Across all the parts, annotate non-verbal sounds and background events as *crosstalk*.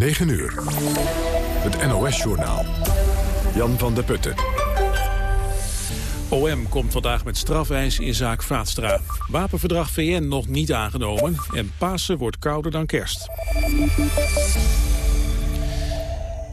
9 uur. Het NOS-journaal. Jan van der Putten. OM komt vandaag met strafeis in zaak Vaatstra. Wapenverdrag VN nog niet aangenomen en Pasen wordt kouder dan kerst.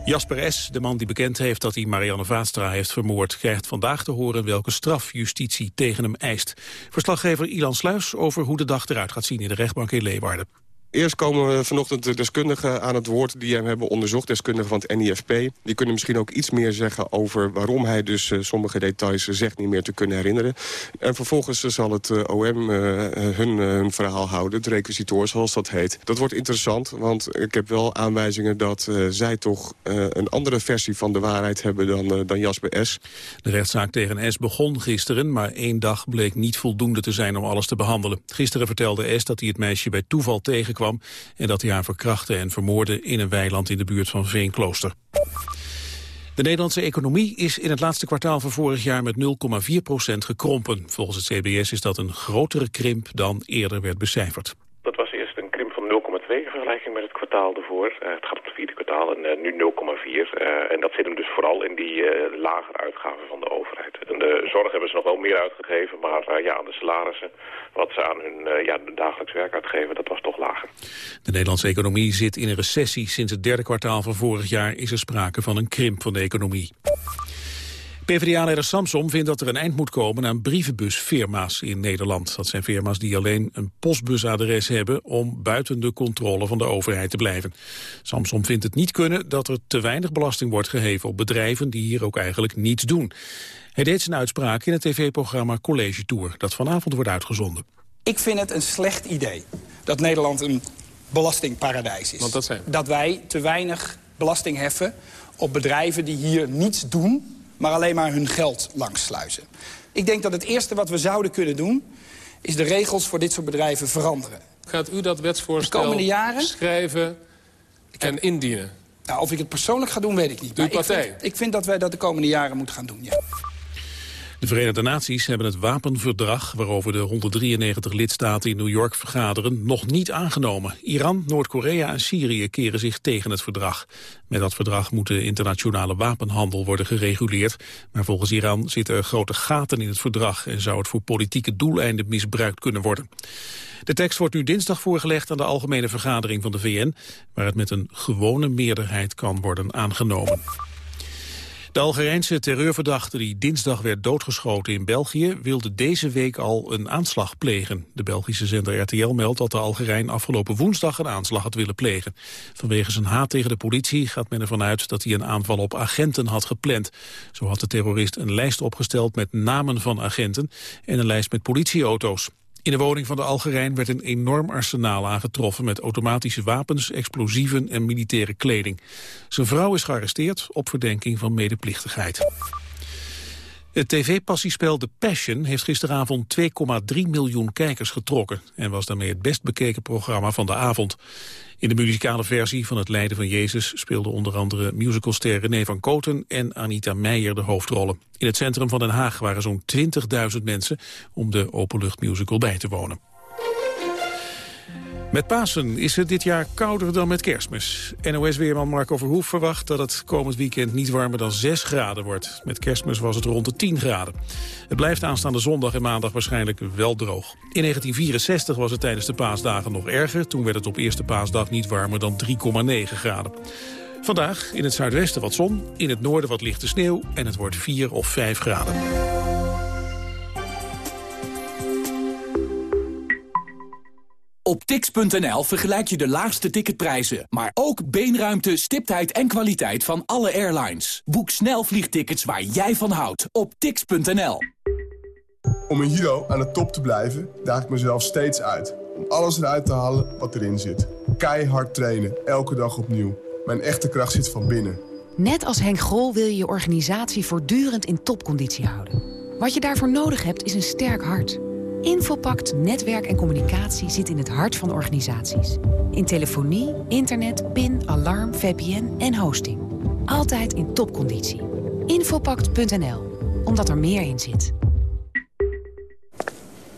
Jasper S., de man die bekend heeft dat hij Marianne Vaatstra heeft vermoord... krijgt vandaag te horen welke straf justitie tegen hem eist. Verslaggever Ilan Sluis over hoe de dag eruit gaat zien in de rechtbank in Leeuwarden. Eerst komen vanochtend de deskundigen aan het woord die hem hebben onderzocht. Deskundigen van het NIFP. Die kunnen misschien ook iets meer zeggen over waarom hij dus uh, sommige details zegt niet meer te kunnen herinneren. En vervolgens zal het uh, OM hun, verhaal houden, het requisitoor zoals dat heet. Dat wordt interessant, want ik heb wel aanwijzingen dat zij toch een andere versie van de waarheid hebben dan, dan Jasper S. De rechtszaak tegen S begon gisteren, maar één dag bleek niet voldoende te zijn om alles te behandelen. Gisteren vertelde S dat hij het meisje bij toeval tegenkwam en dat hij haar verkrachtte en vermoordde in een weiland in de buurt van Veenklooster. De Nederlandse economie is in het laatste kwartaal van vorig jaar met 0,4 procent gekrompen. Volgens het CBS is dat een grotere krimp dan eerder werd becijferd. Dat was 0,2 in vergelijking met het kwartaal ervoor. Uh, het gaat om het vierde kwartaal en uh, nu 0,4. Uh, en dat zit hem dus vooral in die lagere uitgaven van de overheid. En de zorg hebben ze nog wel meer uitgegeven, maar ja, aan de salarissen wat ze aan hun ja, dagelijks werk uitgeven, dat was toch lager. De Nederlandse economie zit in een recessie. Sinds het derde kwartaal van vorig jaar is er sprake van een krimp van de economie. PvdA-leider Samsom vindt dat er een eind moet komen aan brievenbusfirma's in Nederland. Dat zijn firma's die alleen een postbusadres hebben om buiten de controle van de overheid te blijven. Samsom vindt het niet kunnen dat er te weinig belasting wordt geheven op bedrijven die hier ook eigenlijk niets doen. Hij deed zijn uitspraak in het tv-programma College Tour, dat vanavond wordt uitgezonden. Ik vind het een slecht idee dat Nederland een belastingparadijs is. Want dat zijn? Dat wij te weinig belasting heffen op bedrijven die hier niets doen... maar alleen maar hun geld langsluizen. Ik denk dat het eerste wat we zouden kunnen doen... is de regels voor dit soort bedrijven veranderen. Gaat u dat wetsvoorstel de komende jaren, schrijven en indienen? Nou, of ik het persoonlijk ga doen, weet ik niet. Uw partij? Ik vind, ik vind dat wij dat de komende jaren moeten gaan doen, ja. De Verenigde Naties hebben het wapenverdrag... waarover de 193 lidstaten in New York vergaderen... nog niet aangenomen. Iran, Noord-Korea en Syrië keren zich tegen het verdrag. Met dat verdrag moet de internationale wapenhandel worden gereguleerd. Maar volgens Iran zitten er grote gaten in het verdrag... en zou het voor politieke doeleinden misbruikt kunnen worden. De tekst wordt nu dinsdag voorgelegd aan de Algemene Vergadering van de VN... waar het met een gewone meerderheid kan worden aangenomen. De Algerijnse terreurverdachte die dinsdag werd doodgeschoten in België... wilde deze week al een aanslag plegen. De Belgische zender RTL meldt dat de Algerijn afgelopen woensdag een aanslag had willen plegen. Vanwege zijn haat tegen de politie gaat men ervan uit dat hij een aanval op agenten had gepland. Zo had de terrorist een lijst opgesteld met namen van agenten... en een lijst met politieauto's. In de woning van de Algerijn werd een enorm arsenaal aangetroffen... met automatische wapens, explosieven en militaire kleding. Zijn vrouw is gearresteerd op verdenking van medeplichtigheid. Het tv-passiespel The Passion heeft gisteravond 2,3 miljoen kijkers getrokken... en was daarmee het best bekeken programma van de avond. In de muzikale versie van Het Lijden van Jezus speelden onder andere musicalster René van Koten en Anita Meijer de hoofdrollen. In het centrum van Den Haag waren zo'n 20.000 mensen om de openluchtmusical bij te wonen. Met Pasen is het dit jaar kouder dan met kerstmis. NOS-weerman Marco Verhoef verwacht dat het komend weekend niet warmer dan 6 graden wordt. Met kerstmis was het rond de 10 graden. Het blijft aanstaande zondag en maandag waarschijnlijk wel droog. In 1964 was het tijdens de paasdagen nog erger. Toen werd het op eerste paasdag niet warmer dan 3,9 graden. Vandaag in het zuidwesten wat zon, in het noorden wat lichte sneeuw... en het wordt 4 of 5 graden. Op tix.nl vergelijk je de laagste ticketprijzen, maar ook beenruimte, stiptheid en kwaliteit van alle airlines. Boek snel vliegtickets waar jij van houdt op tix.nl. Om een Hero aan de top te blijven, daag ik mezelf steeds uit. Om alles eruit te halen wat erin zit. Keihard trainen, elke dag opnieuw. Mijn echte kracht zit van binnen. Net als Henk Grol wil je je organisatie voortdurend in topconditie houden. Wat je daarvoor nodig hebt is een sterk hart. Infopact Netwerk en Communicatie zit in het hart van organisaties. In telefonie, internet, PIN, alarm, VPN en hosting. Altijd in topconditie. Infopact.nl, omdat er meer in zit.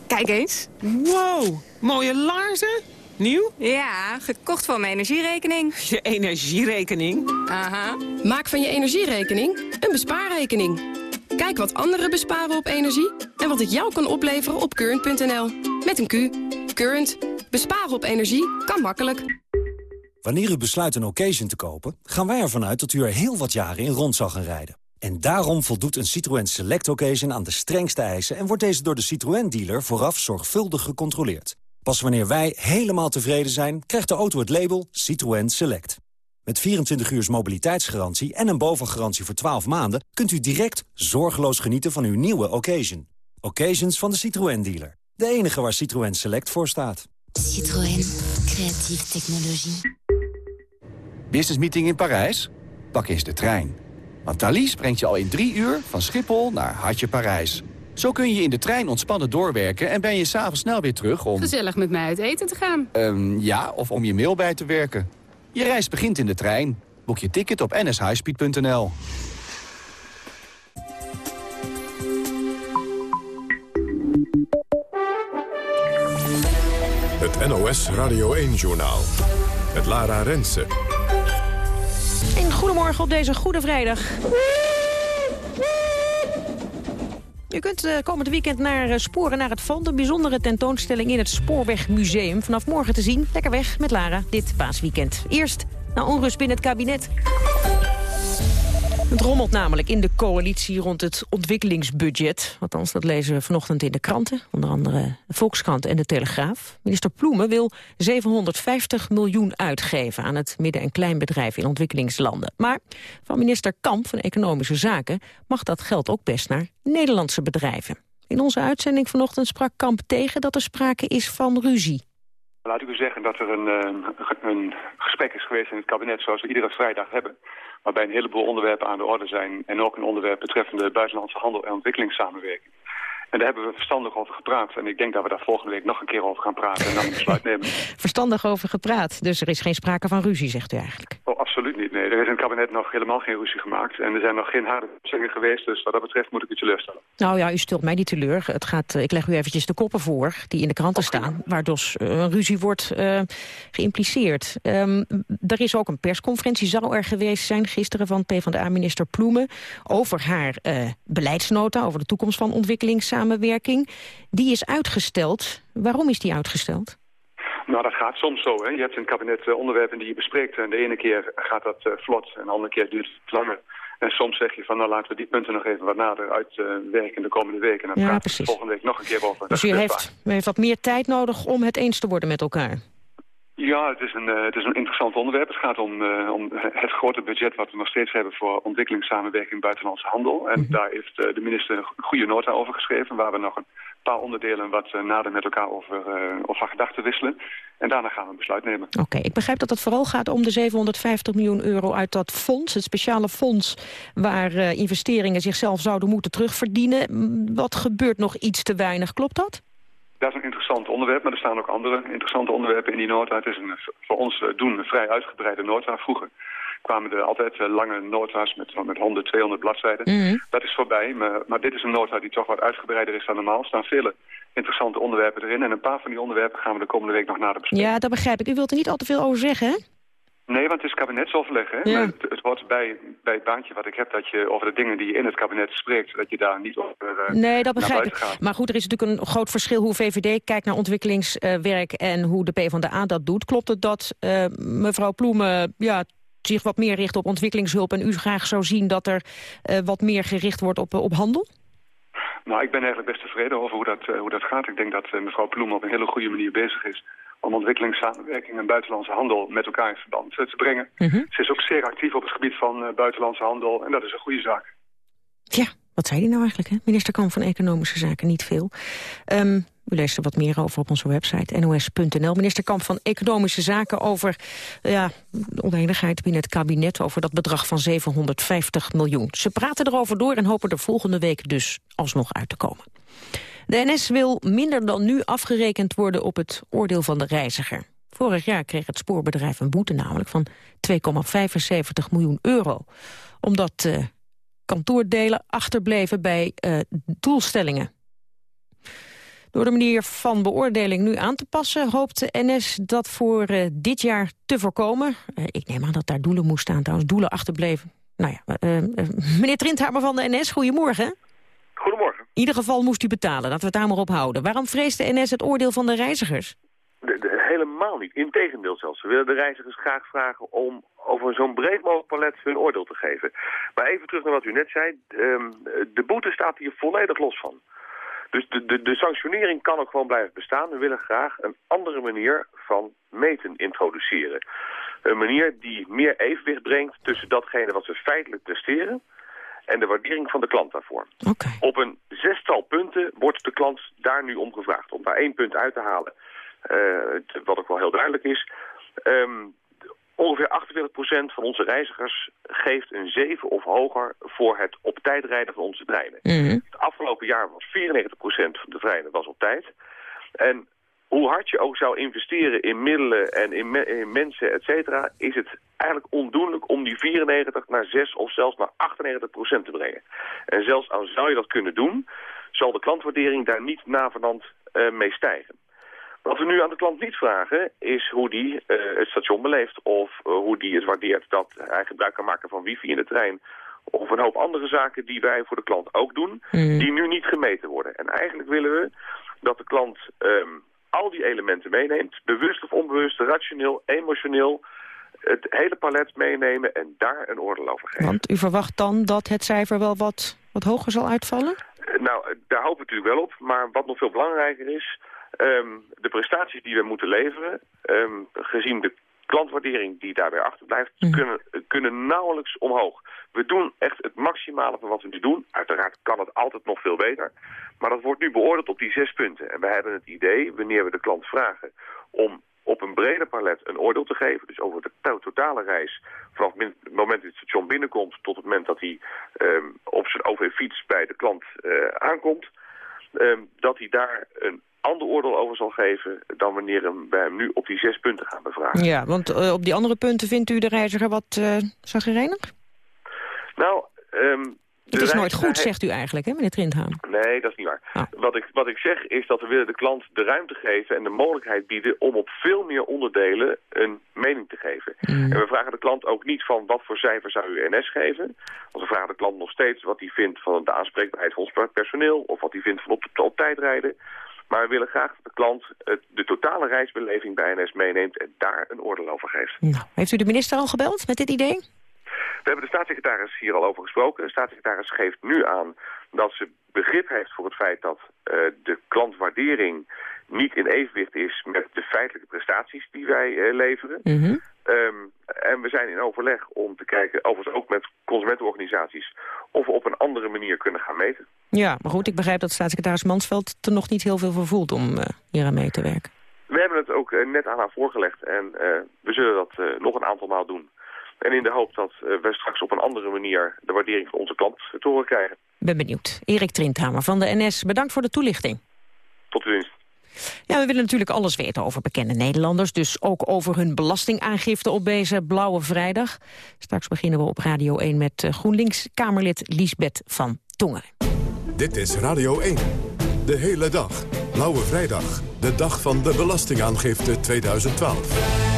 Kijk eens. Wow, mooie laarzen. Nieuw? Ja, gekocht voor mijn energierekening. Je energierekening? Aha. Maak van je energierekening een bespaarrekening. Kijk wat anderen besparen op energie en wat het jou kan opleveren op current.nl. Met een Q. Current. Besparen op energie kan makkelijk. Wanneer u besluit een occasion te kopen, gaan wij ervan uit dat u er heel wat jaren in rond zal gaan rijden. En daarom voldoet een Citroën Select Occasion aan de strengste eisen... en wordt deze door de Citroën-dealer vooraf zorgvuldig gecontroleerd. Pas wanneer wij helemaal tevreden zijn, krijgt de auto het label Citroën Select. Met 24 uur mobiliteitsgarantie en een bovengarantie voor 12 maanden... kunt u direct zorgeloos genieten van uw nieuwe occasion. Occasions van de Citroën-dealer. De enige waar Citroën Select voor staat. Citroën. Creatieve technologie. Business meeting in Parijs? Pak eens de trein. Want Thalys brengt je al in drie uur van Schiphol naar Hartje Parijs. Zo kun je in de trein ontspannen doorwerken en ben je s'avonds snel weer terug om... Gezellig met mij uit eten te gaan. Um, ja, of om je mail bij te werken. Je reis begint in de trein. Boek je ticket op nshighspeed.nl. Het NOS Radio 1-journaal. Met Lara Rensen. En goedemorgen op deze Goede Vrijdag. Je kunt uh, komend weekend naar uh, Sporen naar het Vond. Een bijzondere tentoonstelling in het Spoorwegmuseum. Vanaf morgen te zien. Lekker weg met Lara dit paasweekend. Eerst naar onrust binnen het kabinet. Het rommelt namelijk in de coalitie rond het ontwikkelingsbudget. Althans, dat lezen we vanochtend in de kranten. Onder andere de Volkskrant en de Telegraaf. Minister Ploemen wil 750 miljoen uitgeven... aan het midden- en kleinbedrijf in ontwikkelingslanden. Maar van minister Kamp van Economische Zaken... mag dat geld ook best naar Nederlandse bedrijven. In onze uitzending vanochtend sprak Kamp tegen... dat er sprake is van ruzie. Laat ik u zeggen dat er een, een gesprek is geweest in het kabinet... zoals we iedere vrijdag hebben waarbij een heleboel onderwerpen aan de orde zijn... en ook een onderwerp betreffende buitenlandse handel en ontwikkelingssamenwerking. En daar hebben we verstandig over gepraat. En ik denk dat we daar volgende week nog een keer over gaan praten en dan een besluit nemen. *laughs* Verstandig over gepraat. Dus er is geen sprake van ruzie, zegt u eigenlijk? Oh, absoluut niet. Nee, er is in het kabinet nog helemaal geen ruzie gemaakt. En er zijn nog geen harde beslissingen geweest. Dus wat dat betreft moet ik u teleurstellen. Nou ja, u stelt mij niet teleur. Het gaat, ik leg u eventjes de koppen voor die in de kranten staan. Waardoor dus, een ruzie wordt uh, geïmpliceerd. Um, er is ook een persconferentie, zou er geweest zijn gisteren van PvdA-minister Ploemen. Over haar uh, beleidsnota, over de toekomst van ontwikkelingssamenwerking samenwerking. Die is uitgesteld. Waarom is die uitgesteld? Nou, dat gaat soms zo. Hè. Je hebt in het kabinet uh, onderwerpen die je bespreekt. En de ene keer gaat dat uh, vlot en de andere keer duurt het langer. En soms zeg je van, nou laten we die punten nog even wat nader uitwerken uh, de komende weken. En dan ja, praten we volgende week nog een keer over. Dus u heeft, u heeft wat meer tijd nodig om het eens te worden met elkaar? Ja, het is, een, uh, het is een interessant onderwerp. Het gaat om, uh, om het grote budget wat we nog steeds hebben voor ontwikkelingssamenwerking buitenlandse handel. En mm -hmm. daar heeft uh, de minister een goede nota over geschreven, waar we nog een paar onderdelen wat nader met elkaar over, over gedachten wisselen. En daarna gaan we een besluit nemen. Oké, okay, ik begrijp dat het vooral gaat om de 750 miljoen euro uit dat fonds, het speciale fonds waar investeringen zichzelf zouden moeten terugverdienen. Wat gebeurt nog iets te weinig, klopt dat? Dat is een interessant onderwerp, maar er staan ook andere interessante onderwerpen in die nota. Het is een, voor ons doen een vrij uitgebreide nota. Vroeger kwamen er altijd lange nota's met, met 100, 200 bladzijden. Mm -hmm. Dat is voorbij, maar, maar, dit is een nota die toch wat uitgebreider is dan normaal. Er staan vele interessante onderwerpen erin. En een paar van die onderwerpen gaan we de komende week nog nader bespreken. Ja, dat begrijp ik. U wilt er niet al te veel over zeggen, hè? Nee, want het is kabinetsoverleg. Hè? Ja. Het, het hoort bij, bij het baantje wat ik heb dat je over de dingen die je in het kabinet spreekt, dat je daar niet over uh, Nee, dat begrijp ik. Gaat. Maar goed, er is natuurlijk een groot verschil hoe VVD kijkt naar ontwikkelingswerk en hoe de PvdA dat doet. Klopt het dat uh, mevrouw Ploemen ja, zich wat meer richt op ontwikkelingshulp en u graag zou zien dat er wat meer gericht wordt op, op handel? Nou, ik ben eigenlijk best tevreden over hoe dat, hoe dat gaat. Ik denk dat mevrouw Ploemen op een hele goede manier bezig is om ontwikkelingssamenwerking en buitenlandse handel met elkaar in verband te brengen. Mm -hmm. Ze is ook zeer actief op het gebied van uh, buitenlandse handel en dat is een goede zaak. Ja, wat zei hij nou eigenlijk? Hè? Minister Kamp van Economische Zaken, niet veel. Um, u leest er wat meer over op onze website nos.nl. Minister Kamp van Economische Zaken over ja, de oneenigheid binnen het kabinet... over dat bedrag van 750 miljoen. Ze praten erover door en hopen er volgende week dus alsnog uit te komen. De NS wil minder dan nu afgerekend worden op het oordeel van de reiziger. Vorig jaar kreeg het spoorbedrijf een boete namelijk van 2,75 miljoen euro. Omdat uh, kantoordelen achterbleven bij uh, doelstellingen. Door de manier van beoordeling nu aan te passen... hoopt de NS dat voor uh, dit jaar te voorkomen. Ik neem aan dat daar doelen moest staan, trouwens. Doelen achterbleven. Nou ja, meneer Trindhamer van de NS, goedemorgen. Goedemorgen. In ieder geval moest u betalen, laten we het daar maar op houden. Waarom vreest de NS het oordeel van de reizigers? De, de, helemaal niet. Integendeel zelfs. We willen de reizigers graag vragen om over zo'n breed mogelijk palet hun oordeel te geven. Maar even terug naar wat u net zei. Um, de boete staat hier volledig los van. Dus de, de, de sanctionering kan ook gewoon blijven bestaan. We willen graag een andere manier van meten introduceren. Een manier die meer evenwicht brengt tussen datgene wat ze feitelijk presteren en de waardering van de klant daarvoor. Okay. Op een zestal punten wordt de klant daar nu om gevraagd. Om daar één punt uit te halen, uh, wat ook wel heel duidelijk is. Um, ongeveer 48% van onze reizigers geeft een 7 of hoger voor het op tijd rijden van onze treinen. Mm -hmm. Het afgelopen jaar was 94% van de treinen was op tijd. En hoe hard je ook zou investeren in middelen en in, me in mensen, et cetera, is het eigenlijk ondoenlijk om die 94 naar 6 of zelfs naar 98 procent te brengen. En zelfs al zou je dat kunnen doen, zal de klantwaardering daar niet navenant uh, mee stijgen. Wat we nu aan de klant niet vragen, is hoe die uh, het station beleeft... of uh, hoe die het waardeert dat hij gebruik kan maken van wifi in de trein... of een hoop andere zaken die wij voor de klant ook doen... Mm. die nu niet gemeten worden. En eigenlijk willen we dat de klant um, al die elementen meeneemt... bewust of onbewust, rationeel, emotioneel... het hele palet meenemen en daar een oordeel over geven. Want u verwacht dan dat het cijfer wel wat, wat hoger zal uitvallen? Uh, nou, daar hopen we natuurlijk wel op. Maar wat nog veel belangrijker is... Um, de prestaties die we moeten leveren, um, gezien de klantwaardering die daarbij achterblijft, Mhm. mm. kunnen, kunnen nauwelijks omhoog. We doen echt het maximale van wat we nu doen. Uiteraard kan het altijd nog veel beter. Maar dat wordt nu beoordeeld op die zes punten. En we hebben het idee, wanneer we de klant vragen om op een breder palet een oordeel te geven. Dus over de totale reis vanaf het moment dat het station binnenkomt tot het moment dat hij um, op zijn OV-fiets bij de klant uh, aankomt. Um, dat hij daar een ander oordeel over zal geven dan wanneer hem, wij hem nu op die zes punten gaan bevragen. Ja, want uh, op die andere punten vindt u de reiziger wat uh, zagrijnig? Nou, um, het is nooit goed, zegt u eigenlijk, hè, meneer Trindhaan? Nee, dat is niet waar. Oh. Wat, ik, wat ik zeg is dat we willen de klant de ruimte geven en de mogelijkheid bieden om op veel meer onderdelen een mening te geven. Mm. En we vragen de klant ook niet van wat voor cijfer zou u NS geven. Want we vragen de klant nog steeds wat hij vindt van de aanspreekbaarheid van ons personeel of wat hij vindt van op, op tijd rijden. Maar we willen graag dat de klant het, de totale reisbeleving bij NS meeneemt en daar een oordeel over geeft. Nou, heeft u de minister al gebeld met dit idee? We hebben de staatssecretaris hier al over gesproken. De staatssecretaris geeft nu aan dat ze begrip heeft voor het feit dat uh, de klantwaardering niet in evenwicht is met de feitelijke prestaties die wij uh, leveren. Mm -hmm. Um, en we zijn in overleg om te kijken, overigens ook met consumentenorganisaties, of we op een andere manier kunnen gaan meten. Ja, maar goed, ik begrijp dat staatssecretaris Mansveld er nog niet heel veel voor voelt om uh, hier aan mee te werken. We hebben het ook net aan haar voorgelegd en we zullen dat nog een aantal maal doen. En in de hoop dat we straks op een andere manier de waardering van onze klant te horen krijgen. Ben benieuwd. Erik Trindhamer van de NS, bedankt voor de toelichting. Tot uw dienst. Ja, we willen natuurlijk alles weten over bekende Nederlanders. Dus ook over hun belastingaangifte op deze Blauwe Vrijdag. Straks beginnen we op Radio 1 met uh, GroenLinks-Kamerlid Liesbeth van Tongeren. Dit is Radio 1. De hele dag. Blauwe Vrijdag. De dag van de belastingaangifte 2012.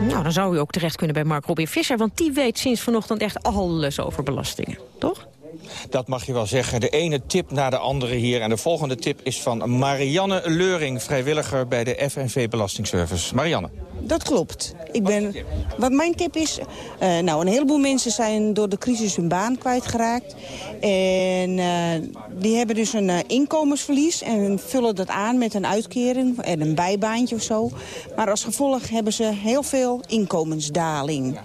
Nou, dan zou u ook terecht kunnen bij Mark Robin Visser... want die weet sinds vanochtend echt alles over belastingen, toch? Dat mag je wel zeggen. De ene tip na de andere hier. En de volgende tip is van Marianne Leuring, vrijwilliger bij de FNV Belastingservice. Marianne. Dat klopt. Ik ben, wat mijn tip is, uh, nou een heleboel mensen zijn door de crisis hun baan kwijtgeraakt. En uh, die hebben dus een uh, inkomensverlies en vullen dat aan met een uitkering en een bijbaantje of zo. Maar als gevolg hebben ze heel veel inkomensdaling.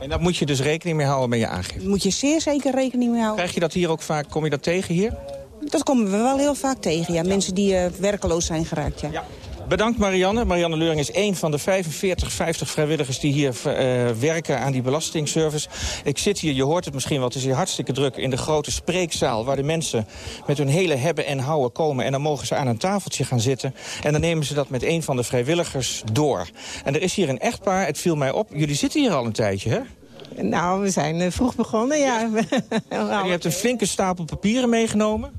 En daar moet je dus rekening mee houden met je aangifte? Daar moet je zeer zeker rekening mee houden. Krijg je dat hier ook vaak, kom je dat tegen hier? Dat komen we wel heel vaak tegen, ja. Mensen die uh, werkeloos zijn geraakt, ja. ja. Bedankt Marianne. Marianne Leuring is een van de 45, 50 vrijwilligers die hier uh, werken aan die belastingservice. Ik zit hier, je hoort het misschien wel, het is hier hartstikke druk in de grote spreekzaal... waar de mensen met hun hele hebben en houden komen. En dan mogen ze aan een tafeltje gaan zitten. En dan nemen ze dat met een van de vrijwilligers door. En er is hier een echtpaar, het viel mij op. Jullie zitten hier al een tijdje, hè? Nou, we zijn uh, vroeg begonnen, ja. *laughs* En je hebt een flinke stapel papieren meegenomen?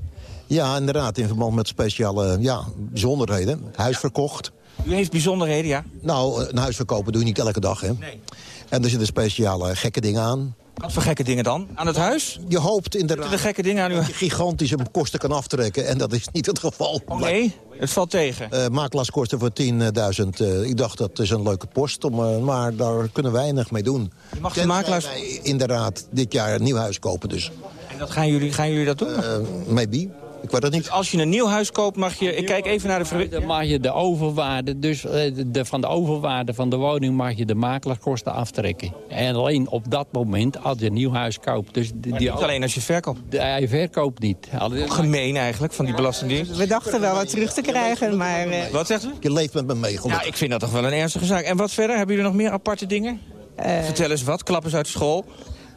Ja, inderdaad, in verband met speciale ja, bijzonderheden. Huis verkocht. U heeft bijzonderheden, ja? Nou, een huis verkopen doe je niet elke dag, hè? Nee. En er zitten speciale gekke dingen aan. Wat voor gekke dingen dan? Aan het huis? Je hoopt inderdaad er gekke dingen aan u? dat je gigantische kosten kan aftrekken. En dat is niet het geval. Oh, nee, het valt tegen. Eh makelaarskosten voor 10.000. eh, ik dacht dat is een leuke post, om, eh, maar daar kunnen we weinig mee doen. Je mag de makelaars... wij inderdaad dit jaar een nieuw huis kopen, dus En dat gaan jullie, gaan jullie dat doen? eh, maybe. Ik weet het niet. Dus als je een nieuw huis koopt, mag je... Ik kijk even naar de... Dan mag je de overwaarde, dus eh, de, van de overwaarde van de woning mag je de makelaarskosten aftrekken. En alleen op dat moment, als je een nieuw huis koopt. Dus die, niet alleen als je verkoopt. De, hij verkoopt niet. Gemeen eigenlijk, van die belastingdienst. We dachten wel wat terug te krijgen, maar... eh, Wat zegt u? Je leeft met me mee, Ja, ik vind dat toch wel een ernstige zaak. En wat verder? Hebben jullie nog meer aparte dingen? eh, Vertel eens wat, klap eens uit school.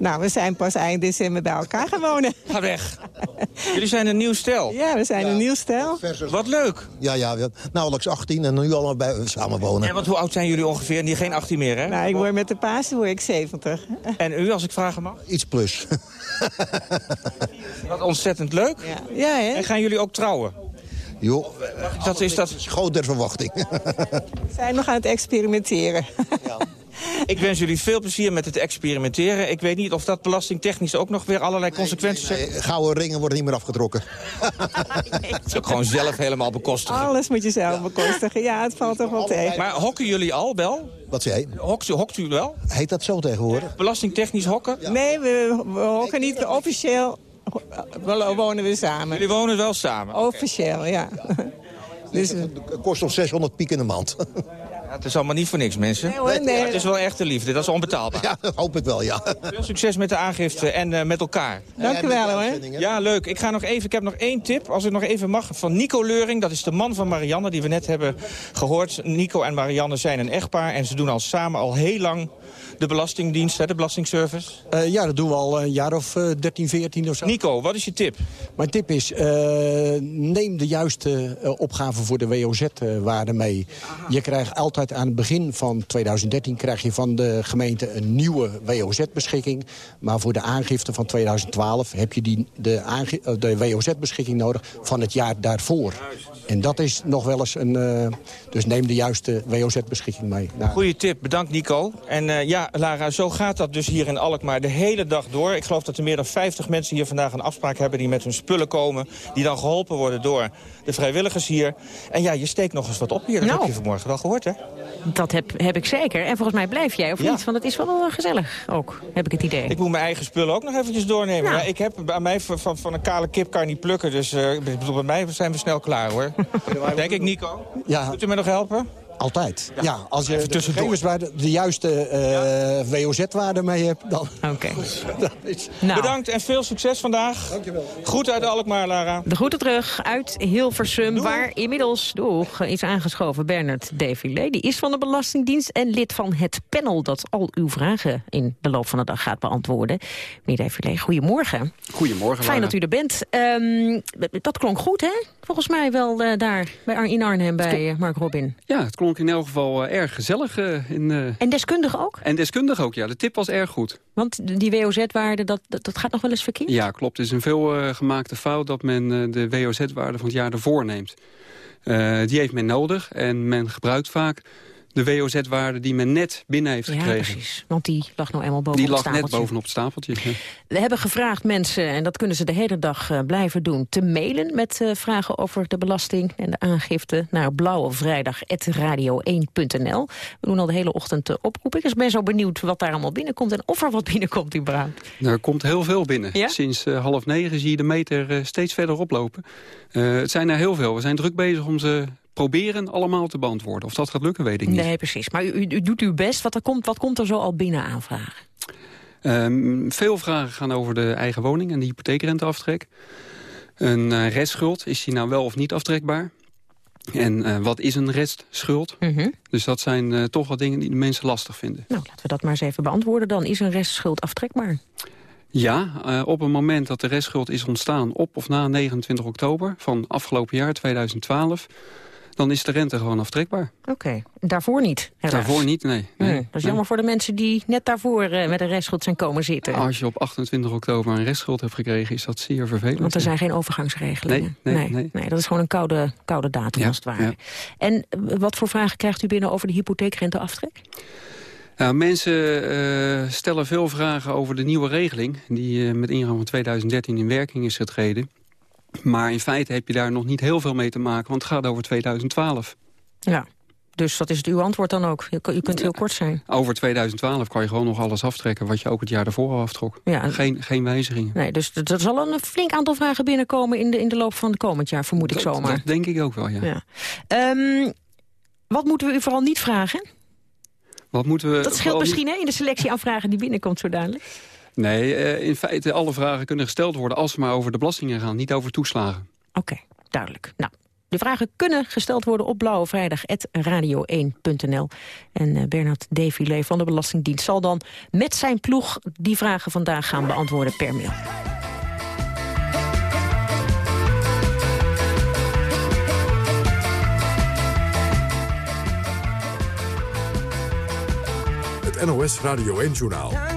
Nou, we zijn pas eind december bij elkaar gewonnen. *laughs* Ga weg. jullie zijn een nieuw stel. Ja, we zijn een nieuw stijl. Wat leuk. Ja, ja, ja, nauwelijks 18 en nu allemaal bij samenwonen. En want hoe oud zijn jullie ongeveer? Die geen 18 meer, hè? Nou, ik word met de Pasen word ik 70. En u, als ik vragen mag? Iets plus. Wat ontzettend leuk. Ja, ja hè? En gaan jullie ook trouwen? Jo, Dat is dat... groot der verwachting. We zijn nog aan het experimenteren. Ik wens jullie veel plezier met het experimenteren. Ik weet niet of dat belastingtechnisch ook nog weer allerlei consequenties heeft. Nee, gouden ringen worden niet meer afgetrokken. *laughs* Het is ook gewoon zelf helemaal bekostigen. Alles moet je zelf bekostigen. Ja, het valt toch wel tegen. Maar hokken jullie al wel? Wat zei je? Hokt, u- hokt u wel? Heet dat zo tegenwoordig? Belastingtechnisch hokken? Nee, we, we hokken niet officieel. We wonen we samen. Jullie wonen wel samen? Officieel, ja. Dus, Het kost ons 600 piek in de maand. Het is allemaal niet voor niks, mensen. Nee hoor, nee. Het is wel echte liefde, dat is onbetaalbaar. Ja, dat hoop ik wel, ja. Veel succes met de aangifte en eh, met elkaar. dank u wel hoor. Ja, leuk. Ik, ga nog even, ik heb nog één tip, als ik nog even mag, van Nico Leuring. Dat is de man van Marianne, die we net hebben gehoord. Nico en Marianne zijn een echtpaar en ze doen al samen al heel lang de Belastingdienst, hè, de Belastingservice. Eh, ja, dat doen we al een jaar of eh, 13, 14 of zo. Nico, wat is je tip? Mijn tip is, eh, neem de juiste eh, opgave voor de WOZ-waarde mee. Je krijgt altijd aan het begin van 2013 krijg je van de gemeente een nieuwe WOZ-beschikking. Maar voor de aangifte van 2012 heb je die, de, eh, de WOZ-beschikking nodig van het jaar daarvoor. En dat is nog wel eens een... eh, dus neem de juiste WOZ-beschikking mee. Nou, Goeie tip, bedankt Nico. En eh, ja, Lara, zo gaat dat dus hier in Alkmaar de hele dag door. Ik geloof dat er meer dan 50 mensen hier vandaag een afspraak hebben... die met hun spullen komen, die dan geholpen worden door de vrijwilligers hier. En ja, je steekt nog eens wat op hier, dat Nou. heb je vanmorgen wel gehoord, hè? Dat heb, heb ik zeker. En volgens mij blijf jij, of Ja. niet? Want het is wel wel gezellig ook, heb ik het idee. Ik moet mijn eigen spullen ook nog eventjes doornemen. Nou. Ja, ik heb aan mij van, van, van een kale kip kan je niet plukken, dus eh, ik bedoel, bij mij zijn we snel klaar, hoor. *laughs* Denk ik, Nico? Ja. Kunt u me nog helpen? Altijd. Ja, als je Even de tussendoor. gegevenswaarde, de juiste eh, WOZ-waarde mee hebt, dan... Oké. *laughs* dat is... Nou. Bedankt en veel succes vandaag. Dankjewel. Goed uit Alkmaar, Lara. De groeten terug uit Hilversum, waar inmiddels doeg, is aangeschoven Bernard Defilé. Die is van de Belastingdienst en lid van het panel dat al uw vragen in de loop van de dag gaat beantwoorden. Meneer Defilé, goedemorgen. Goedemorgen, Fijn Lara. dat u er bent. Ehm, dat klonk goed, hè? Volgens mij wel eh, daar bij Ar in Arnhem bij Mark Robin. Ja, het klonk in elk geval eh, erg gezellig. eh, in, eh, En deskundig ook? En deskundig ook, ja. De tip was erg goed. Want die WOZ-waarde, dat, dat, dat gaat nog wel eens verkeerd? Ja, klopt. Het is een veel gemaakte fout dat men de WOZ-waarde van het jaar ervoor neemt. Die heeft men nodig en men gebruikt vaak de WOZ-waarde die men net binnen heeft Ja, gekregen. precies. Want die lag nou eenmaal boven Die op lag het net stapeltje. bovenop het stapeltje. ja. We hebben gevraagd mensen, en dat kunnen ze de hele dag eh, blijven doen... te mailen met eh, vragen over de belasting en de aangifte... naar blauwevrijdag.radio1.nl. We doen al de hele ochtend uh, oproep. Ik ben zo benieuwd wat daar allemaal binnenkomt... en of er wat *laughs* binnenkomt überhaupt. Nou, er komt heel veel binnen. Ja? Sinds eh, half negen zie je de meter steeds verder oplopen. Het zijn er heel veel. We zijn druk bezig om ze proberen allemaal te beantwoorden. Of dat gaat lukken, weet ik niet. Nee, precies. Maar u, doet uw best. Wat, er komt, wat komt er zo al binnen aanvragen? Um, veel vragen gaan over de eigen woning en de hypotheekrenteaftrek. Een uh, restschuld, is die nou wel of niet aftrekbaar? En uh, wat is een restschuld? -hmm. Dus dat zijn uh, toch wat dingen die de mensen lastig vinden. Nou, laten we dat maar eens even beantwoorden. Dan is een restschuld aftrekbaar? Ja, op het moment dat de restschuld is ontstaan op of na 29 oktober van afgelopen jaar 2012... dan is de rente gewoon aftrekbaar. Oké, daarvoor niet, helaas. Daarvoor niet, nee. nee, dat is jammer voor de mensen die net daarvoor uh, met een restschuld zijn komen zitten. Als je op 28 oktober een restschuld hebt gekregen, is dat zeer vervelend. Want er zijn geen overgangsregelingen. Nee, nee, nee. nee dat is gewoon een koude, koude datum ja, als het ware. Ja. En wat voor vragen krijgt u binnen over de hypotheekrenteaftrek? Nou, mensen uh, stellen veel vragen over de nieuwe regeling... die uh, met ingang van 2013 in werking is getreden. Maar in feite heb je daar nog niet heel veel mee te maken... want het gaat over 2012. Ja, dus dat is het uw antwoord dan ook? U kunt heel kort zijn. Over 2012 kan je gewoon nog alles aftrekken... wat je ook het jaar daarvoor al aftrok. Ja, geen, geen wijzigingen. Nee, dus er zal een flink aantal vragen binnenkomen... in de, in de loop van het komend jaar, vermoed ik zomaar. Dat denk ik ook wel, ja. ja. Um, wat moeten we u vooral niet vragen? Wat moeten we... Dat scheelt misschien hè, in de selectie aan vragen die binnenkomt zo dadelijk. Nee, uh, in feite alle vragen kunnen gesteld worden als we maar over de belastingen gaan, niet over toeslagen. Oké, okay, duidelijk. Nou, de vragen kunnen gesteld worden op blauwevrijdag.radio1.nl. En uh, Bernard Defilé van de Belastingdienst zal dan met zijn ploeg die vragen vandaag gaan beantwoorden per mail. Het NOS Radio 1-journaal. followed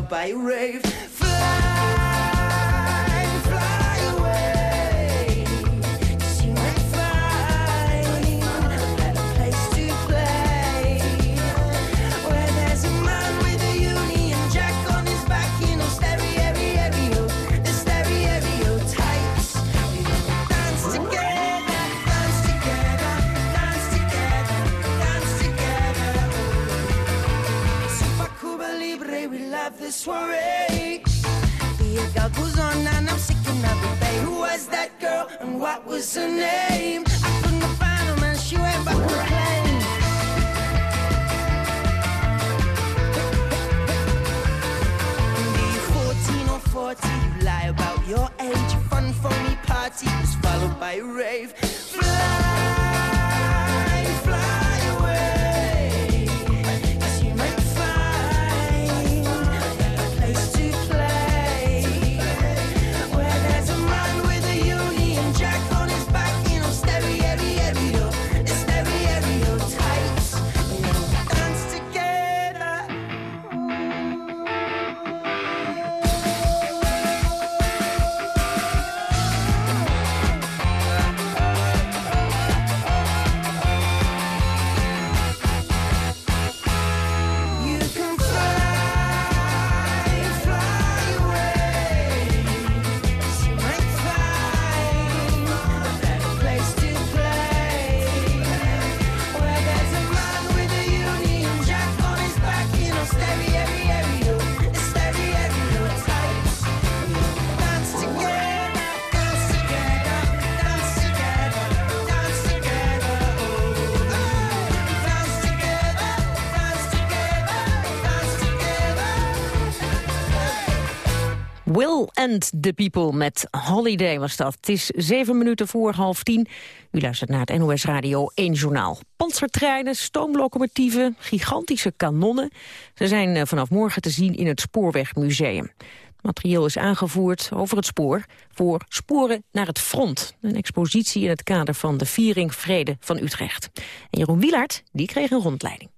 by rave. Who was that girl and what was her name? I couldn't find her, man. She went. Be you 14 or 40, you lie about your age. Fun party was followed by a rave. The People met Holiday was dat. Het is zeven minuten voor half tien. U luistert naar het NOS Radio 1 Journaal. Panzertreinen, stoomlocomotieven, gigantische kanonnen. Ze zijn eh, vanaf morgen te zien in het Spoorwegmuseum. Het materieel is aangevoerd over het spoor voor Sporen naar het Front. Een expositie in het kader van de viering Vrede van Utrecht. En Jeroen Wielaert die kreeg een rondleiding.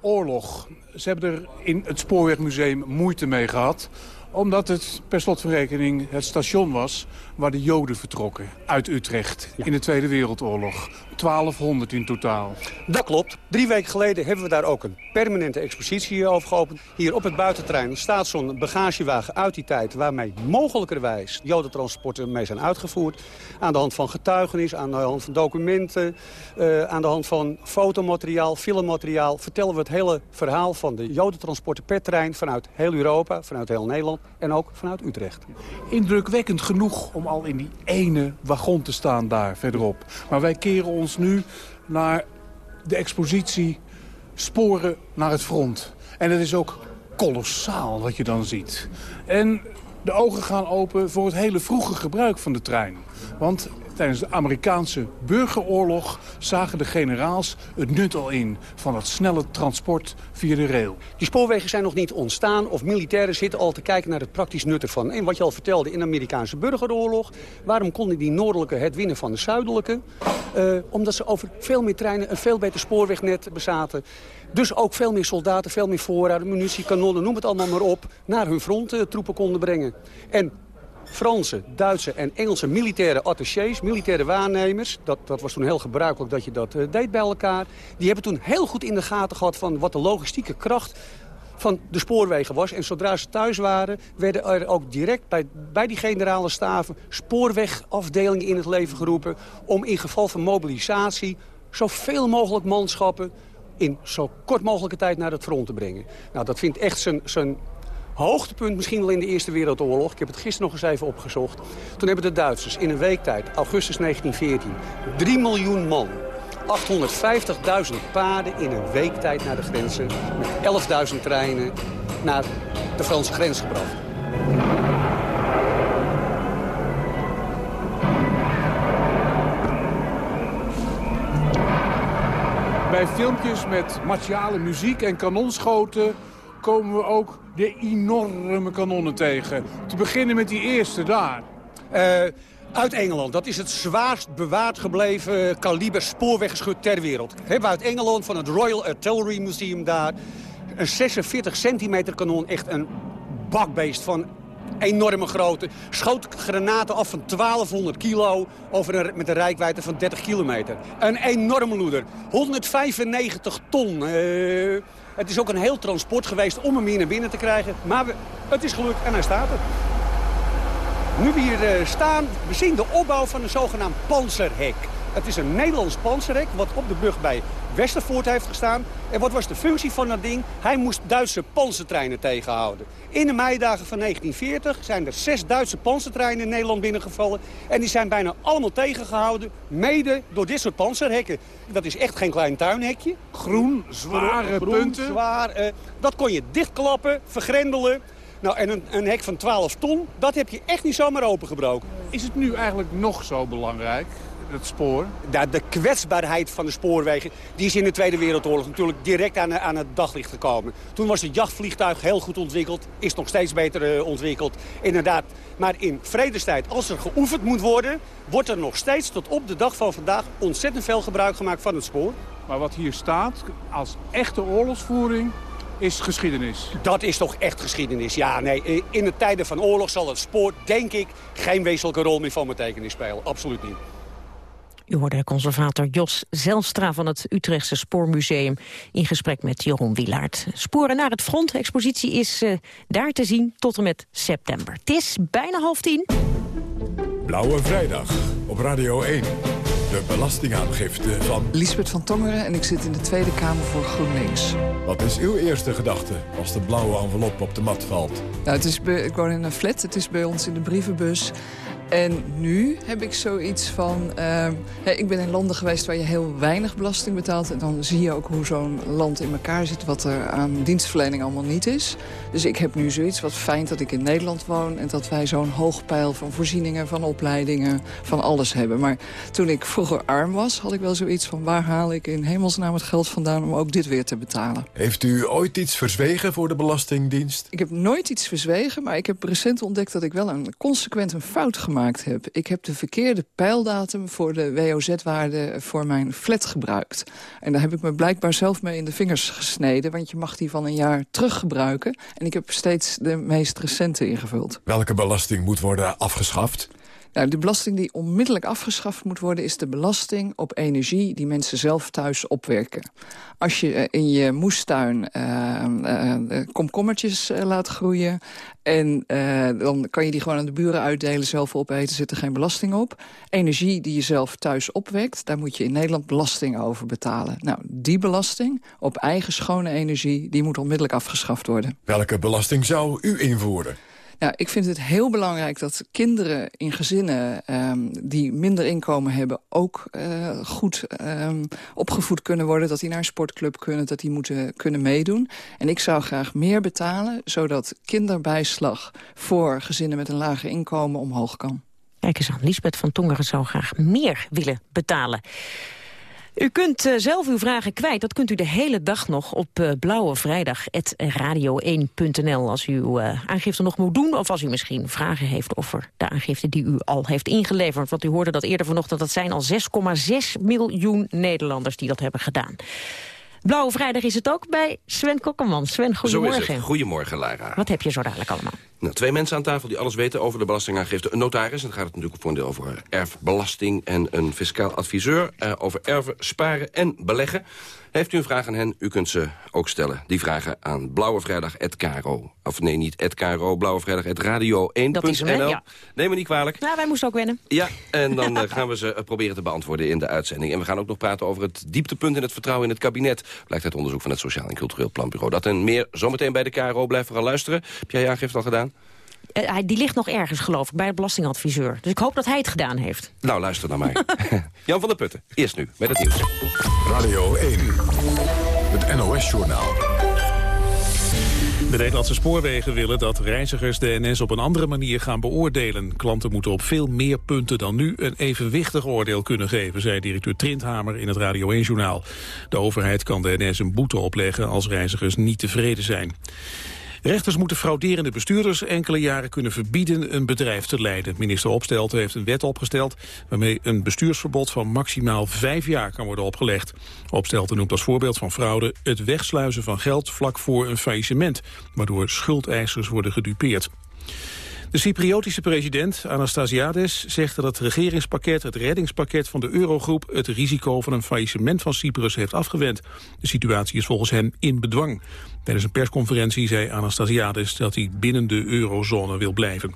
Oorlog. Ze hebben er in het Spoorwegmuseum moeite mee gehad omdat het per slot van rekening het station was waar de Joden vertrokken uit Utrecht in de Tweede Wereldoorlog. 1200 in totaal. Dat klopt. Drie weken geleden hebben we daar ook een permanente expositie over geopend. Hier op het buitenterrein staat zo'n bagagewagen uit die tijd... waarmee mogelijkerwijs jodentransporten mee zijn uitgevoerd. Aan de hand van getuigenis, aan de hand van documenten... Uh, aan de hand van fotomateriaal, filmmateriaal... vertellen we het hele verhaal van de jodentransporten per trein... vanuit heel Europa, vanuit heel Nederland en ook vanuit Utrecht. Indrukwekkend genoeg om al in die ene wagon te staan daar verderop. Maar wij keren ons nu naar de expositie Sporen naar het front. En het is ook kolossaal wat je dan ziet. En de ogen gaan open voor het hele vroege gebruik van de trein. Want tijdens de Amerikaanse burgeroorlog zagen de generaals het nut al in... van het snelle transport via de rail. Die spoorwegen zijn nog niet ontstaan of militairen zitten al te kijken naar het praktisch nut ervan. En wat je al vertelde in de Amerikaanse burgeroorlog... waarom konden die noordelijke het winnen van de zuidelijke? Uh, omdat ze over veel meer treinen een veel beter spoorwegnet bezaten. Dus ook veel meer soldaten, veel meer voorraden, munitie, kanonnen, noem het allemaal maar op... naar hun fronttroepen konden brengen. En Franse, Duitse en Engelse militaire attachés, militaire waarnemers... dat, dat was toen heel gebruikelijk dat je dat uh, deed bij elkaar... die hebben toen heel goed in de gaten gehad van wat de logistieke kracht van de spoorwegen was. En zodra ze thuis waren, werden er ook direct bij, bij die generale staven... spoorwegafdelingen in het leven geroepen... om in geval van mobilisatie zoveel mogelijk manschappen in zo kort mogelijke tijd naar het front te brengen. Nou, dat vindt echt zijn, zijn hoogtepunt misschien wel in de Eerste Wereldoorlog. Ik heb het gisteren nog eens even opgezocht. Toen hebben de Duitsers in een week tijd, augustus 1914, 3 miljoen man... 850.000 paarden in een week tijd naar de grenzen... met 11.000 treinen naar de Franse grens gebracht. Bij filmpjes met martiale muziek en kanonschoten komen we ook de enorme kanonnen tegen. Te beginnen met die eerste daar. Uh, uit Engeland. Dat is het zwaarst bewaard gebleven kaliber spoorweggeschut ter wereld. Hebben we uit Engeland van het Royal Artillery Museum daar. Een 46 centimeter kanon. Echt een bakbeest van enorme grootte. Schoot granaten af van 1200 kilo over een, met een rijkwijde van 30 kilometer. Een enorme loeder. 195 ton. Uh, het is ook een heel transport geweest om hem hier naar binnen te krijgen. Maar we, het is gelukt en hij staat er. Nu we hier uh, staan, we zien de opbouw van een zogenaamd panzerhek. Het is een Nederlands panzerhek wat op de brug bij Westervoort heeft gestaan. En wat was de functie van dat ding? Hij moest Duitse panzertreinen tegenhouden. In de meidagen van 1940 zijn er zes Duitse panzertreinen in Nederland binnengevallen. En die zijn bijna allemaal tegengehouden, mede door dit soort panzerhekken. Dat is echt geen klein tuinhekje. Groen, zware Groen, punten. Zwaar, uh, dat kon je dichtklappen, vergrendelen. Nou, en een, een hek van 12 ton, dat heb je echt niet zomaar opengebroken. Is het nu eigenlijk nog zo belangrijk? Het spoor? De, de kwetsbaarheid van de spoorwegen die is in de Tweede Wereldoorlog natuurlijk direct aan, aan het daglicht gekomen. Toen was het jachtvliegtuig heel goed ontwikkeld, is nog steeds beter uh, ontwikkeld. Inderdaad, maar in vredestijd, als er geoefend moet worden... wordt er nog steeds tot op de dag van vandaag ontzettend veel gebruik gemaakt van het spoor. Maar wat hier staat als echte oorlogsvoering is geschiedenis. Dat is toch echt geschiedenis. Ja, nee, in de tijden van oorlog zal het spoor, denk ik, geen wezenlijke rol meer van betekenis spelen. Absoluut niet. U hoorde conservator Jos Zelstra van het Utrechtse Spoormuseum... in gesprek met Jeroen Wielaert. Sporen naar het front. De expositie is uh, daar te zien tot en met september. Het is bijna half tien. Blauwe Vrijdag op Radio 1. De belastingaangifte van... Lisbeth van Tongeren en ik zit in de Tweede Kamer voor GroenLinks. Wat is uw eerste gedachte als de blauwe envelop op de mat valt? Nou, het is bij, ik woon in een flat, het is bij ons in de brievenbus... En nu heb ik zoiets van... Uh, ik ben in landen geweest waar je heel weinig belasting betaalt. En dan zie je ook hoe zo'n land in elkaar zit... wat er aan dienstverlening allemaal niet is. Dus ik heb nu zoiets wat fijn dat ik in Nederland woon... en dat wij zo'n hoog pijl van voorzieningen, van opleidingen... van alles hebben. Maar toen ik vroeger arm was, had ik wel zoiets van... waar haal ik in hemelsnaam het geld vandaan om ook dit weer te betalen? Heeft u ooit iets verzwegen voor de Belastingdienst? Ik heb nooit iets verzwegen, maar ik heb recent ontdekt... dat ik wel een consequent een fout gemaakt heb. Ik heb de verkeerde pijldatum voor de WOZ-waarde voor mijn flat gebruikt. En daar heb ik me blijkbaar zelf mee in de vingers gesneden... want je mag die van een jaar terug gebruiken. En ik heb steeds de meest recente ingevuld. Welke belasting moet worden afgeschaft? Nou, de belasting die onmiddellijk afgeschaft moet worden... is de belasting op energie die mensen zelf thuis opwerken. Als je in je moestuin uh, uh, komkommertjes laat groeien... en dan kan je die gewoon aan de buren uitdelen, zelf opeten... zit er geen belasting op. Energie die je zelf thuis opwekt... daar moet je in Nederland belasting over betalen. Nou, die belasting op eigen schone energie... die moet onmiddellijk afgeschaft worden. Welke belasting zou u invoeren? Ja, ik vind het heel belangrijk dat kinderen in gezinnen ehm, die minder inkomen hebben... ook eh, goed ehm, opgevoed kunnen worden, dat die naar een sportclub kunnen... dat die moeten kunnen meedoen. En ik zou graag meer betalen, zodat kinderbijslag... voor gezinnen met een lager inkomen omhoog kan. Kijk eens aan, Lisbeth van Tongeren zou graag meer willen betalen. U kunt eh, zelf uw vragen kwijt. Dat kunt u de hele dag nog op uh, blauwevrijdag.radio1.nl. Als u uw uh, aangifte nog moet doen of als u misschien vragen heeft over de aangifte die u al heeft ingeleverd. Want u hoorde dat eerder vanochtend, dat zijn al 6,6 miljoen Nederlanders die dat hebben gedaan. Blauwe Vrijdag is het ook bij Sven Kokkerman. Sven, goedemorgen. Goedemorgen, Lara. Wat heb je zo dadelijk allemaal? Nou, twee mensen aan tafel die alles weten over de belastingaangifte. Een notaris, en dan gaat het natuurlijk voor een deel over erfbelasting... en een fiscaal adviseur uh, over erven, sparen en beleggen. Heeft u een vraag aan hen, u kunt ze ook stellen. Die vragen aan blauwevrijdag.kro. Of nee, niet @kro, blauwevrijdag.radio1.nl. Ja. Neem me niet kwalijk. Nou, wij moesten ook wennen. Ja, en dan uh, *laughs* gaan we ze proberen te beantwoorden in de uitzending. En we gaan ook nog praten over het dieptepunt in het vertrouwen in het kabinet. Blijkt uit onderzoek van het Sociaal en Cultureel Planbureau. Dat en meer zometeen bij de KRO. Blijf vooral luisteren. Heb jij je aangifte al gedaan? Uh, die ligt nog ergens, geloof ik, bij de belastingadviseur. Dus ik hoop dat hij het gedaan heeft. Nou, luister dan maar. *laughs* Jan van der Putten, eerst nu, met het nieuws. Radio 1, het NOS-journaal. De Nederlandse spoorwegen willen dat reizigers de NS op een andere manier gaan beoordelen. Klanten moeten op veel meer punten dan nu een evenwichtig oordeel kunnen geven, zei directeur Trindhamer in het Radio 1-journaal. De overheid kan de NS een boete opleggen als reizigers niet tevreden zijn. Rechters moeten frauderende bestuurders enkele jaren kunnen verbieden een bedrijf te leiden. Minister Opstelten heeft een wet opgesteld waarmee een bestuursverbod van maximaal vijf jaar kan worden opgelegd. Opstelten noemt als voorbeeld van fraude het wegsluizen van geld vlak voor een faillissement, waardoor schuldeisers worden gedupeerd. De Cypriotische president Anastasiades zegt dat het regeringspakket, het reddingspakket van de Eurogroep, het risico van een faillissement van Cyprus heeft afgewend. De situatie is volgens hem in bedwang. Tijdens een persconferentie zei Anastasiades dat hij binnen de eurozone wil blijven.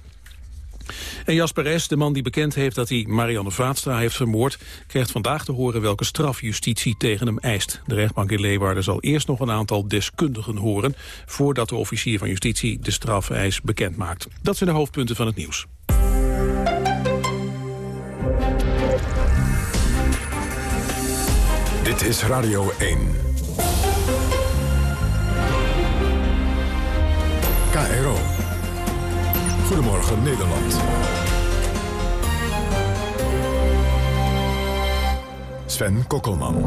En Jasper S., de man die bekend heeft dat hij Marianne Vaatstra heeft vermoord... krijgt vandaag te horen welke straf justitie tegen hem eist. De rechtbank in Leeuwarden zal eerst nog een aantal deskundigen horen... voordat de officier van justitie de strafeis bekend maakt. Dat zijn de hoofdpunten van het nieuws. Dit is Radio 1. KRO. Goedemorgen Nederland. Sven Kokkelman.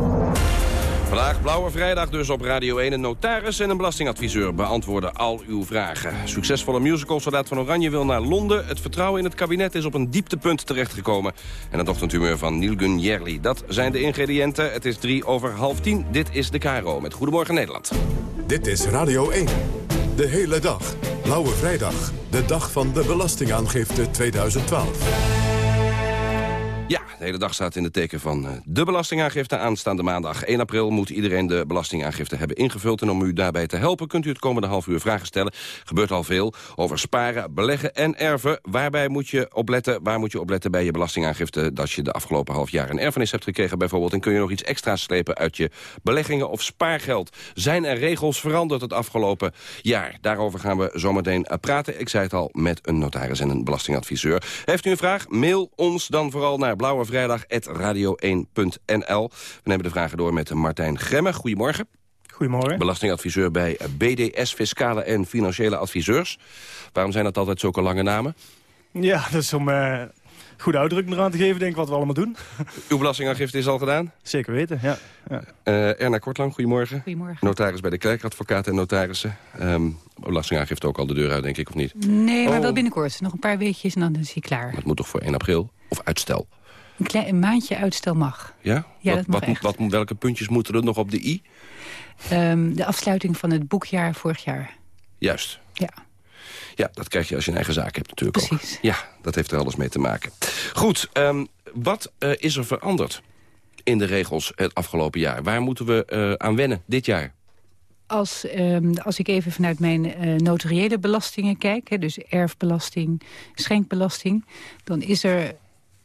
Vandaag Blauwe Vrijdag dus op Radio 1. Een notaris en een belastingadviseur beantwoorden al uw vragen. Succesvolle musical Soldaat van Oranje wil naar Londen. Het vertrouwen in het kabinet is op een dieptepunt terechtgekomen. En het ochtendhumeur van Nielgun Jerli. Dat zijn de ingrediënten. Het is drie over half tien. Dit is de KRO met Goedemorgen Nederland. Dit is Radio 1. De hele dag. Blauwe Vrijdag. De dag van de belastingaangifte 2012. Ja, de hele dag staat in de teken van uh, de belastingaangifte. Aanstaande maandag 1 april moet iedereen de belastingaangifte hebben ingevuld. En om u daarbij te helpen kunt u het komende half uur vragen stellen. Gebeurt al veel over sparen, beleggen en erven. Waarbij moet je opletten? Waar moet je opletten bij je belastingaangifte... dat je de afgelopen half jaar een erfenis hebt gekregen bijvoorbeeld... en kun je nog iets extra's slepen uit je beleggingen of spaargeld. Zijn er regels veranderd het afgelopen jaar? Daarover gaan we zometeen praten. Ik zei het al, met een notaris en een belastingadviseur. Heeft u een vraag? Mail ons dan vooral naar blauwevrijdag.radio1.nl. We nemen de vragen door met Martijn Gremme. Goedemorgen. Goedemorgen. Belastingadviseur bij BDS Fiscale en Financiële Adviseurs. Waarom zijn dat altijd zulke lange namen? Ja, dat is om uh, goede uitdrukking eraan te geven, denk ik, wat we allemaal doen. *laughs* Uw belastingaangifte is al gedaan? Zeker weten, ja. ja. Uh, Erna Kortlang, goedemorgen. Goedemorgen. Notaris bij de Klerkadvocaten en Notarissen. Um, belastingaangifte ook al de deur uit, denk ik, of niet? Nee, maar oh. wel binnenkort. Nog een paar weekjes en dan is hij klaar. Maar het moet toch voor 1 april? Of uitstel? Een, klein, een maandje uitstel mag. Ja? ja wat, dat mag wat, wat, welke puntjes moeten er nog op de i? Um, de afsluiting van het boekjaar vorig jaar. Juist. Ja. Ja, dat krijg je als je een eigen zaak hebt natuurlijk Precies. ook. Ja, dat heeft er alles mee te maken. Goed, um, wat uh, is er veranderd in de regels het afgelopen jaar? Waar moeten we uh, aan wennen dit jaar? Als, um, als ik even vanuit mijn uh, notariële belastingen kijk... Hè, dus erfbelasting, schenkbelasting... dan is er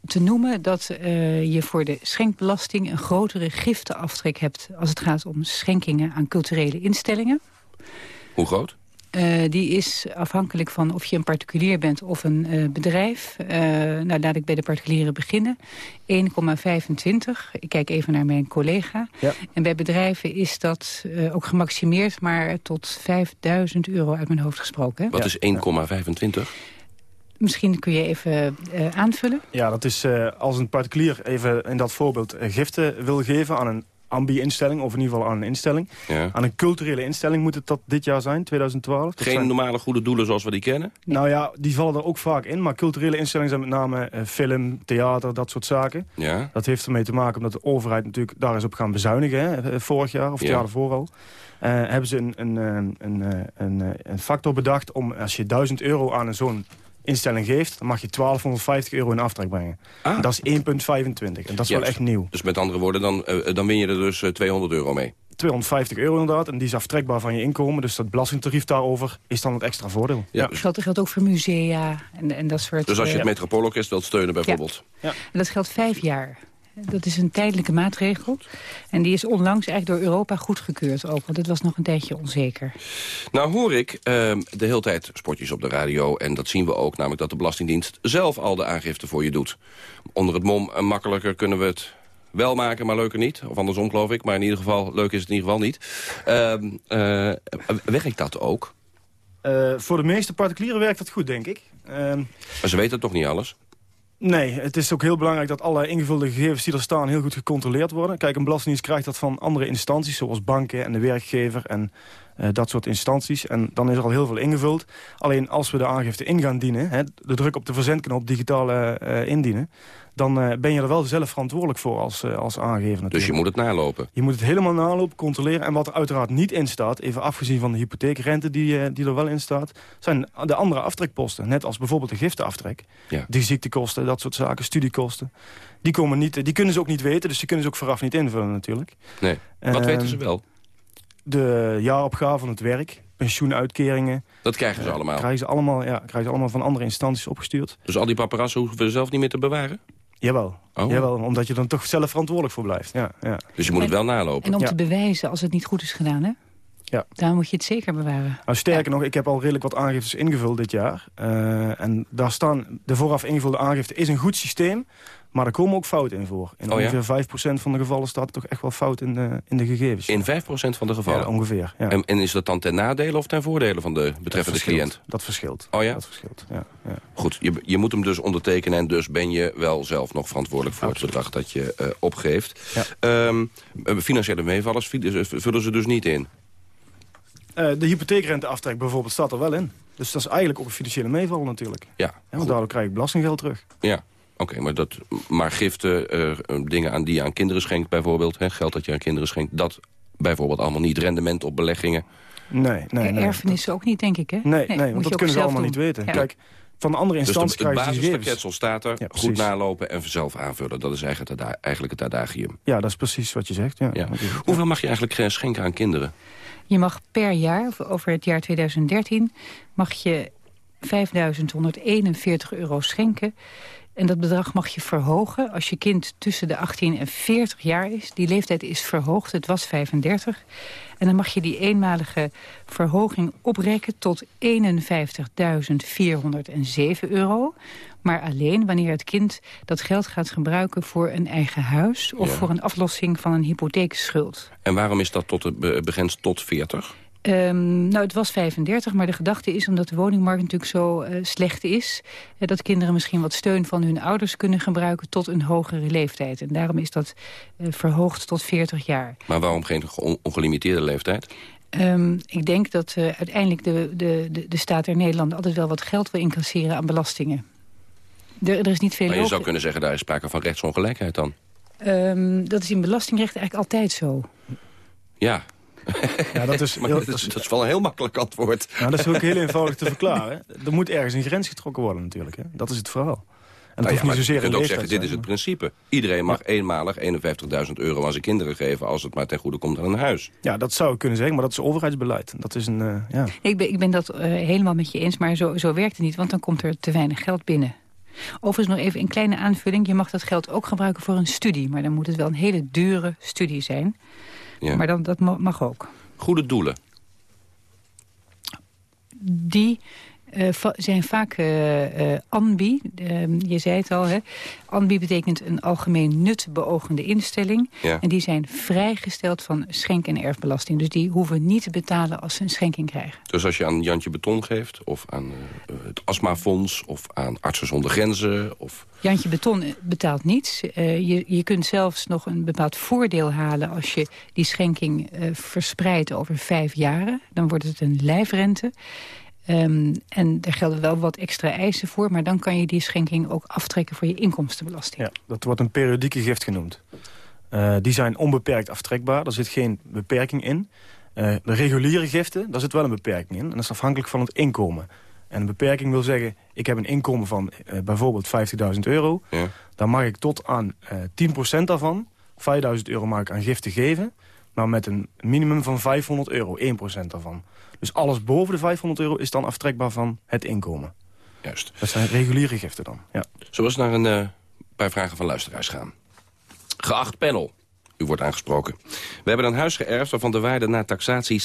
te noemen dat uh, je voor de schenkbelasting... een grotere gifteaftrek hebt als het gaat om schenkingen aan culturele instellingen. Hoe groot? Eh, die is afhankelijk van of je een particulier bent of een eh, bedrijf. Eh, nou, laat ik bij de particulieren beginnen. 1,25. Ik kijk even naar mijn collega. Ja. En bij bedrijven is dat eh, ook gemaximeerd... maar tot 5000 euro uit mijn hoofd gesproken. hè? Wat is 1,25? Misschien kun je even eh, aanvullen. Ja, dat is eh, als een particulier even in dat voorbeeld eh, giften wil geven aan een ambi-instelling, of in ieder geval aan een instelling. Ja. Aan een culturele instelling moet het dat dit jaar zijn, 2012. Dat Geen zijn- normale goede doelen zoals we die kennen? Nou ja, die vallen er ook vaak in. Maar culturele instellingen zijn met name film, theater, dat soort zaken. Ja. Dat heeft ermee te maken omdat de overheid natuurlijk daar is op gaan bezuinigen. Hè, vorig jaar of het Ja. jaar ervoor al. Eh, hebben ze een, een, een, een, eh, een factor bedacht om als je 1000 euro aan een zo'n instelling geeft... dan mag je 1250 euro in aftrek brengen. En dat is 1,25. En dat is wel echt nieuw. Dus met andere woorden, dan, eh, dan win je er dus eh, 200 euro mee. 250 euro inderdaad. En die is aftrekbaar van je inkomen. Dus dat belastingtarief daarover is dan het extra voordeel. Ja. Dat geldt, geldt ook voor musea en, en dat soort... Dus als je eh, het Metropoolorkest wilt steunen bijvoorbeeld. En dat geldt vijf jaar. Dat is een tijdelijke maatregel. En die is onlangs eigenlijk door Europa goedgekeurd ook. Want het was nog een tijdje onzeker. Nou hoor ik ehm, de hele tijd sportjes op de radio. En dat zien we ook, namelijk dat de Belastingdienst zelf al de aangifte voor je doet. Onder het mom, eh, makkelijker kunnen we het wel maken, maar leuker niet. Of andersom geloof ik, maar in ieder geval, leuk is het in ieder geval niet. Ehm, eh, werkt dat ook? Eh, voor de meeste particulieren werkt dat goed, denk ik. Ehm, Maar ze weten toch niet alles? Nee, het is ook heel belangrijk dat alle ingevulde gegevens die er staan heel goed gecontroleerd worden. Kijk, een belastingdienst krijgt dat van andere instanties, zoals banken en de werkgever en eh, dat soort instanties. En dan is er al heel veel ingevuld. Alleen als we de aangifte in gaan dienen, hè, de druk op de verzendknop digitaal eh, indienen, dan eh, ben je er wel zelf verantwoordelijk voor als, eh, als aangever natuurlijk. Dus je moet het nalopen. Je moet het helemaal nalopen, controleren. En wat er uiteraard niet in staat, even afgezien van de hypotheekrente die, eh, die er wel in staat... zijn de andere aftrekposten. Net als bijvoorbeeld de giftenaftrek. Ja. De ziektekosten, dat soort zaken, studiekosten. Die, komen niet, die kunnen ze ook niet weten, dus die kunnen ze ook vooraf niet invullen natuurlijk. Nee. Wat Ehm, weten ze wel? De jaaropgave van het werk, pensioenuitkeringen... Dat krijgen ze allemaal. Krijgen ze allemaal, ja, krijgen ze allemaal van andere instanties opgestuurd. Dus al die paparazzen hoeven we zelf niet meer te bewaren? Jawel, Oh. jawel omdat je dan toch zelf verantwoordelijk voor blijft. Ja, ja. Dus je moet het wel nalopen. En om Ja. te bewijzen als het niet goed is gedaan, hè? Ja. Daar moet je het zeker bewaren. Nou, sterker nog, ik heb al redelijk wat aangiftes ingevuld dit jaar. Eh, en daar staan, de vooraf ingevulde aangifte is een goed systeem. Maar er komen ook fouten in voor. In Oh ja? ongeveer 5% van de gevallen staat er toch echt wel fout in de, in de gegevens. In 5% van de gevallen? Ja, ongeveer. Ja. En, en is dat dan ten nadele of ten voordele van de betreffende Dat cliënt? Dat verschilt. Oh ja? Dat verschilt, ja. ja. Goed, je, je moet hem dus ondertekenen... en dus ben je wel zelf nog verantwoordelijk voor het bedrag dat je eh, opgeeft. Ehm, eh, financiële meevallers vullen ze- vullen ze dus niet in. Eh, de hypotheekrenteaftrek bijvoorbeeld staat er wel in. Dus dat is eigenlijk ook een financiële meeval natuurlijk. Ja, Ja, want daardoor krijg ik belastinggeld terug. Ja, oké, maar, dat, maar giften, eh, eh, dingen aan die je aan kinderen schenkt bijvoorbeeld... Hè, geld dat je aan kinderen schenkt, dat bijvoorbeeld allemaal niet. Rendement op beleggingen. Nee, nee, nee. Erfenissen ook niet, denk ik, hè? Nee, nee, want dat kunnen ze allemaal doen. niet weten. Ja. Kijk, van de andere Dus de, instanties het basisverketsel staat er, Ja, goed nalopen en zelf aanvullen. Dat is eigenlijk het, eigenlijk het adagium. Ja, dat is precies wat je zegt. Ja. Ja. Hoeveel mag je eigenlijk eh, schenken aan kinderen? Je mag per jaar, over het jaar 2013, mag je 5.141 euro schenken. En dat bedrag mag je verhogen als je kind tussen de 18 en 40 jaar is. Die leeftijd is verhoogd, het was 35. En dan mag je die eenmalige verhoging oprekken tot 51.407 euro. Maar alleen wanneer het kind dat geld gaat gebruiken voor een eigen huis... of Ja. voor een aflossing van een hypotheekschuld. En waarom is dat tot begrensd tot 40? Ehm, nou, het was 35, maar de gedachte is, omdat de woningmarkt natuurlijk zo eh, slecht is... eh, dat kinderen misschien wat steun van hun ouders kunnen gebruiken tot een hogere leeftijd. En daarom is dat eh, verhoogd tot 40 jaar. Maar waarom geen on- ongelimiteerde leeftijd? Ehm, ik denk dat uiteindelijk de, de, de, de staat der Nederland altijd wel wat geld wil incasseren aan belastingen. Er, er is niet veel Maar je zou kunnen zeggen, daar is sprake van rechtsongelijkheid dan. Ehm, dat is in belastingrecht eigenlijk altijd zo. Ja. Ja, dat is, *laughs* Maar heel, dat, is, dat is wel een heel makkelijk antwoord. Nou, dat is ook heel eenvoudig te verklaren. Er moet ergens een grens getrokken worden natuurlijk. Hè? Dat is het verhaal. En dat Nou ja, hoeft niet maar zozeer je kunt ook zeggen, dit is het principe. Iedereen mag eenmalig 51.000 euro aan zijn kinderen geven... als het maar ten goede komt aan een huis. Ja, dat zou ik kunnen zeggen, maar dat is overheidsbeleid. Dat is een, eh, ja. Ik ben, ik ben dat eh, helemaal met je eens, maar zo, zo werkt het niet, want dan komt er te weinig geld binnen. Overigens nog even een kleine aanvulling. Je mag dat geld ook gebruiken voor een studie, maar dan moet het wel een hele dure studie zijn. Ja. Maar dan, dat ma- mag ook. Goede doelen. die eh, zijn vaak eh, ANBI. Ehm, je zei het al, hè. ANBI betekent een algemeen nut beogende instelling. Ja. En die zijn vrijgesteld van schenk- en erfbelasting. Dus die hoeven niet te betalen als ze een schenking krijgen. Dus als je aan Jantje Beton geeft, of aan het astmafonds... of aan Artsen zonder Grenzen, of... Jantje Beton betaalt niets. Je, je kunt zelfs nog een bepaald voordeel halen... als je die schenking verspreidt over vijf jaren. Dan wordt het een lijfrente. Ehm, en daar gelden wel wat extra eisen voor... maar dan kan je die schenking ook aftrekken voor je inkomstenbelasting. Ja, dat wordt een periodieke gift genoemd. Eh, die zijn onbeperkt aftrekbaar, daar zit geen beperking in. Eh, de reguliere giften, daar zit wel een beperking in. En dat is afhankelijk van het inkomen. En een beperking wil zeggen, ik heb een inkomen van eh, bijvoorbeeld 50.000 euro. Ja. Dan mag ik tot aan eh 10% daarvan, 5.000 euro mag ik aan giften geven. Maar met een minimum van 500 euro, 1% daarvan. Dus alles boven de 500 euro is dan aftrekbaar van het inkomen. Juist. Dat zijn reguliere giften dan, ja. Zullen we eens naar een eh, paar vragen van luisteraars gaan? Geacht panel. U wordt aangesproken. We hebben een huis geërfd waarvan de waarde na taxatie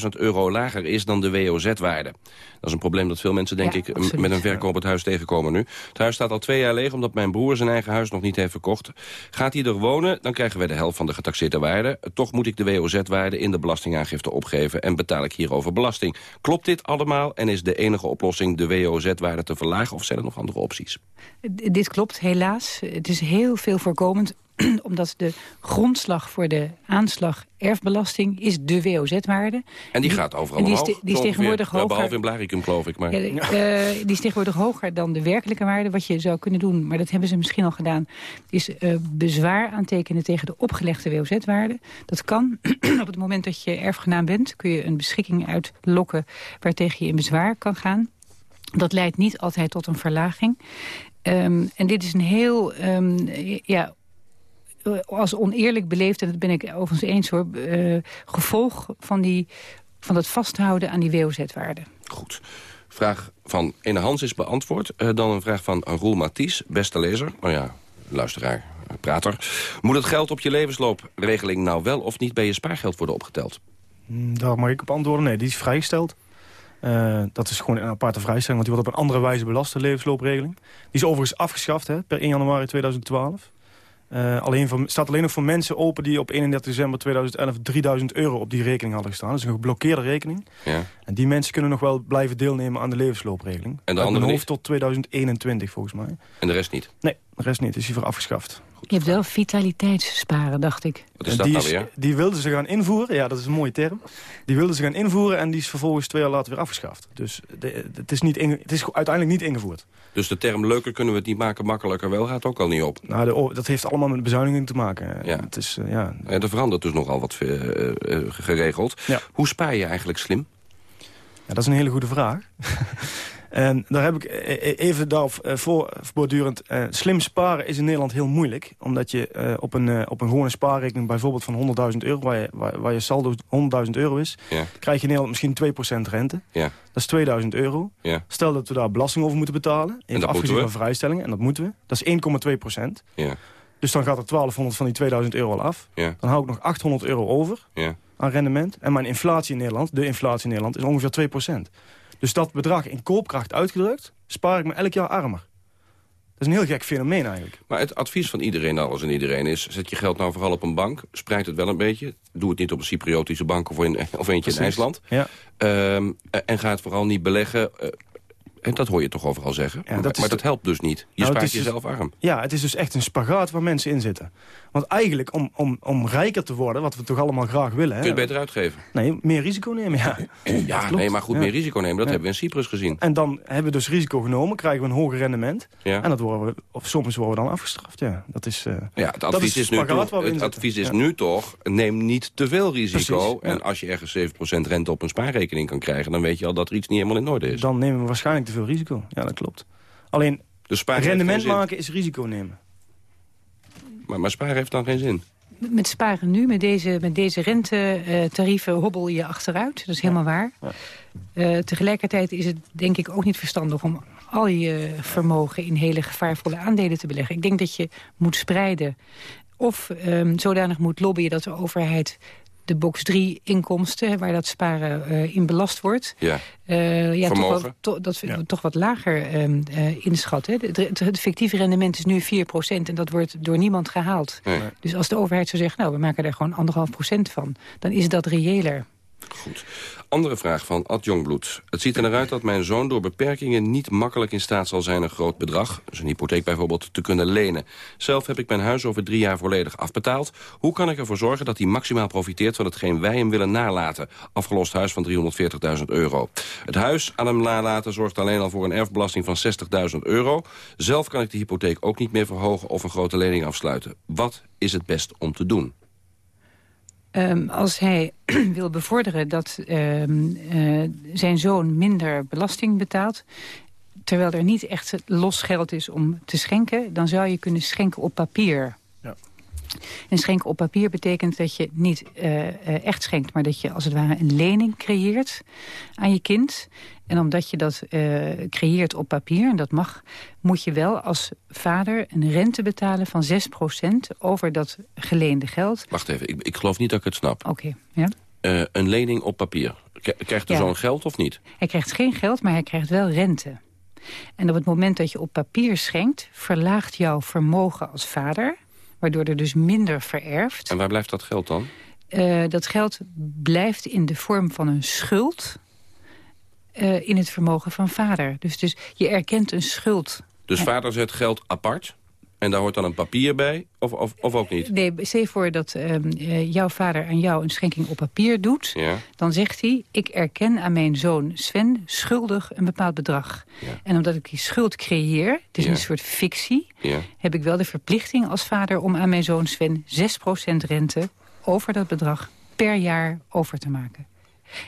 60.000 euro lager is dan de WOZ-waarde. Dat is een probleem dat veel mensen, denk Ja, ik, absoluut. met een verkoop het huis tegenkomen nu. Het huis staat al twee jaar leeg omdat mijn broer zijn eigen huis nog niet heeft verkocht. Gaat hij er wonen, dan krijgen wij de helft van de getaxeerde waarde. Toch moet ik de WOZ-waarde in de belastingaangifte opgeven en betaal ik hierover belasting. Klopt dit allemaal en is de enige oplossing de WOZ-waarde te verlagen of zijn er nog andere opties? D- Dit klopt helaas. Het is heel veel voorkomend *clears throat* omdat de grondslag voor de aanslag erfbelasting is de WOZ-waarde. En die gaat overal en die is te- die is tegenwoordig Ja, hoger. behalve in Blaricum, geloof ik. Maar... Ja, de- eh, die is tegenwoordig hoger dan de werkelijke waarde. Wat je zou kunnen doen, maar dat hebben ze misschien al gedaan... is eh, bezwaar aantekenen tegen de opgelegde WOZ-waarde. Dat kan. *clears throat* Op het moment dat je erfgenaam bent... kun je een beschikking uitlokken waartegen je in bezwaar kan gaan. Dat leidt niet altijd tot een verlaging. Ehm, en dit is een heel... ehm, ja, als oneerlijk beleefd, en dat ben ik overigens eens hoor... eh, gevolg van, die, van het vasthouden aan die WOZ-waarde. Goed. Vraag van Ene Hans is beantwoord. Eh, dan een vraag van Roel Mathies, beste lezer. Oh ja, luisteraar, eh, prater. Moet het geld op je levensloopregeling nou wel of niet bij je spaargeld worden opgeteld? Mm, Daar mag ik op antwoorden. Nee, die is vrijgesteld. Eh, dat is gewoon een aparte vrijstelling, want die wordt op een andere wijze belast, de levensloopregeling. Die is overigens afgeschaft hè, per 1 januari 2012. Eh, alleen voor, staat alleen nog voor mensen open die op 31 december 2011 3000 euro op die rekening hadden gestaan. Dat is een geblokkeerde rekening. Ja. En die mensen kunnen nog wel blijven deelnemen aan de levensloopregeling. En de anderen hoofd tot 2021 volgens mij. En de rest niet? Nee, de rest niet. Is hiervoor afgeschaft. Je hebt wel vitaliteitssparen, dacht ik. Wat is En dat die, nou weer? die wilden ze gaan invoeren. Ja, dat is een mooie term. Die wilden ze gaan invoeren en die is vervolgens twee jaar later weer afgeschaft. Dus de- het, is niet het is uiteindelijk niet ingevoerd. Dus de term leuker kunnen we het niet maken, makkelijker wel gaat ook al niet op. Nou, de, dat heeft allemaal met bezuiniging te maken. Ja. Het is, eh, ja. Ja, er verandert dus nogal wat eh, eh, geregeld. Ja. Hoe spaar je eigenlijk slim? ja, dat is een hele goede vraag. *laughs* en daar heb ik eh, eh, even daarop eh, voor, voortdurend... slim sparen is in Nederland heel moeilijk. Omdat je op, een, op een gewone spaarrekening bijvoorbeeld van 100.000 euro... Waar je, waar, waar je saldo 100.000 euro is... Ja. krijg je in Nederland misschien 2% rente. Ja. Dat is 2000 euro. Ja. Stel dat we daar belasting over moeten betalen. Even moeten afgezien van vrijstellingen. En dat moeten we. Dat is 1,2 procent. Ja. Dus dan gaat er 1200 van die 2000 euro al af. Ja. Dan hou ik nog 800 euro over Ja. aan rendement. En mijn inflatie in Nederland, de inflatie in Nederland, is ongeveer 2 procent. Dus dat bedrag in koopkracht uitgedrukt, spaar ik me elk jaar armer. Dat is een heel gek fenomeen eigenlijk. Maar het advies van iedereen, alles en iedereen is... zet je geld nou vooral op een bank, spreid het wel een beetje. Doe het niet op een Cypriotische bank of, in, *laughs* of eentje Precies. in IJsland. Ja. Ehm, eh, en ga het vooral niet beleggen. eh, en dat hoor je toch overal zeggen. Ja, maar dat de- helpt dus niet. Je Nou, spaart dus- jezelf arm. Ja, het is dus echt een spagaat waar mensen in zitten. Want eigenlijk, om, om, om rijker te worden, wat we toch allemaal graag willen... Kun je Hè, het beter uitgeven? Nee, meer risico nemen, ja. *clears throat* Ja, nee, maar goed, Ja. meer risico nemen. Dat Ja. hebben we in Cyprus gezien. En dan hebben we dus risico genomen, krijgen we een hoger rendement. Ja. En dat worden we, of soms worden we dan afgestraft, ja. Dat is, eh, Ja, het advies, is, nu toch, het advies is nu toch, neem niet te veel risico. Precies. En als je ergens 7% rente op een spaarrekening kan krijgen... dan weet je al dat er iets niet helemaal in orde is. Dan nemen we waarschijnlijk te veel risico. Ja, dat klopt. Alleen, Dus rendement maken is risico nemen. Maar, maar sparen heeft dan geen zin. Met sparen nu, met deze, met deze rentetarieven, hobbel je achteruit. Dat is helemaal waar. Eh, tegelijkertijd is het denk ik ook niet verstandig om al je vermogen in hele gevaarvolle aandelen te beleggen. Ik denk dat je moet spreiden of ehm, zodanig moet lobbyen dat de overheid de box 3 inkomsten, waar dat sparen eh, in belast wordt. Ja. Eh, ja, toch wel, to- dat we toch wat lager ehm, eh, inschat. Hè. Het, fictieve rendement is nu 4% en dat wordt door niemand gehaald. Nee. Dus als de overheid zou zeggen, nou, we maken er gewoon anderhalf procent van... dan is dat reëler. Andere vraag van Ad Jongbloed. Het ziet er naar uit dat mijn zoon door beperkingen niet makkelijk in staat zal zijn een groot bedrag, dus een hypotheek bijvoorbeeld, te kunnen lenen. Zelf heb ik mijn huis over drie jaar volledig afbetaald. Hoe kan ik ervoor zorgen dat hij maximaal profiteert van hetgeen wij hem willen nalaten? Afgelost huis van 340.000 euro. Het huis aan hem nalaten zorgt alleen al voor een erfbelasting van 60.000 euro. Zelf kan ik de hypotheek ook niet meer verhogen of een grote lening afsluiten. Wat is het best om te doen? Ehm, als hij *clears throat* wil bevorderen dat ehm, eh, zijn zoon minder belasting betaalt... terwijl er niet echt los geld is om te schenken... dan zou je kunnen schenken op papier. En schenken op papier betekent dat je niet eh, eh, echt schenkt... maar dat je als het ware een lening creëert aan je kind. En omdat je dat eh, creëert op papier, en dat mag... moet je wel als vader een rente betalen van 6% over dat geleende geld. Wacht even, ik, ik geloof niet dat ik het snap. Oké, ja. Een lening op papier. Krijgt de Ja. zoon geld of niet? Hij krijgt geen geld, maar hij krijgt wel rente. En op het moment dat je op papier schenkt... verlaagt jouw vermogen als vader, waardoor er dus minder vererft. En waar blijft dat geld dan? Eh, dat geld blijft in de vorm van een schuld eh, in het vermogen van vader. Dus, dus je erkent een schuld. Dus vader zet geld apart en daar hoort dan een papier bij, of, of, of ook niet? Nee, stel voor dat ehm, eh, jouw vader aan jou een schenking op papier doet. Ja. Dan zegt hij, ik erken aan mijn zoon Sven schuldig een bepaald bedrag. En omdat ik die schuld creëer, het is Ja. een soort fictie... Heb ik wel de verplichting als vader om aan mijn zoon Sven 6% rente over dat bedrag per jaar over te maken.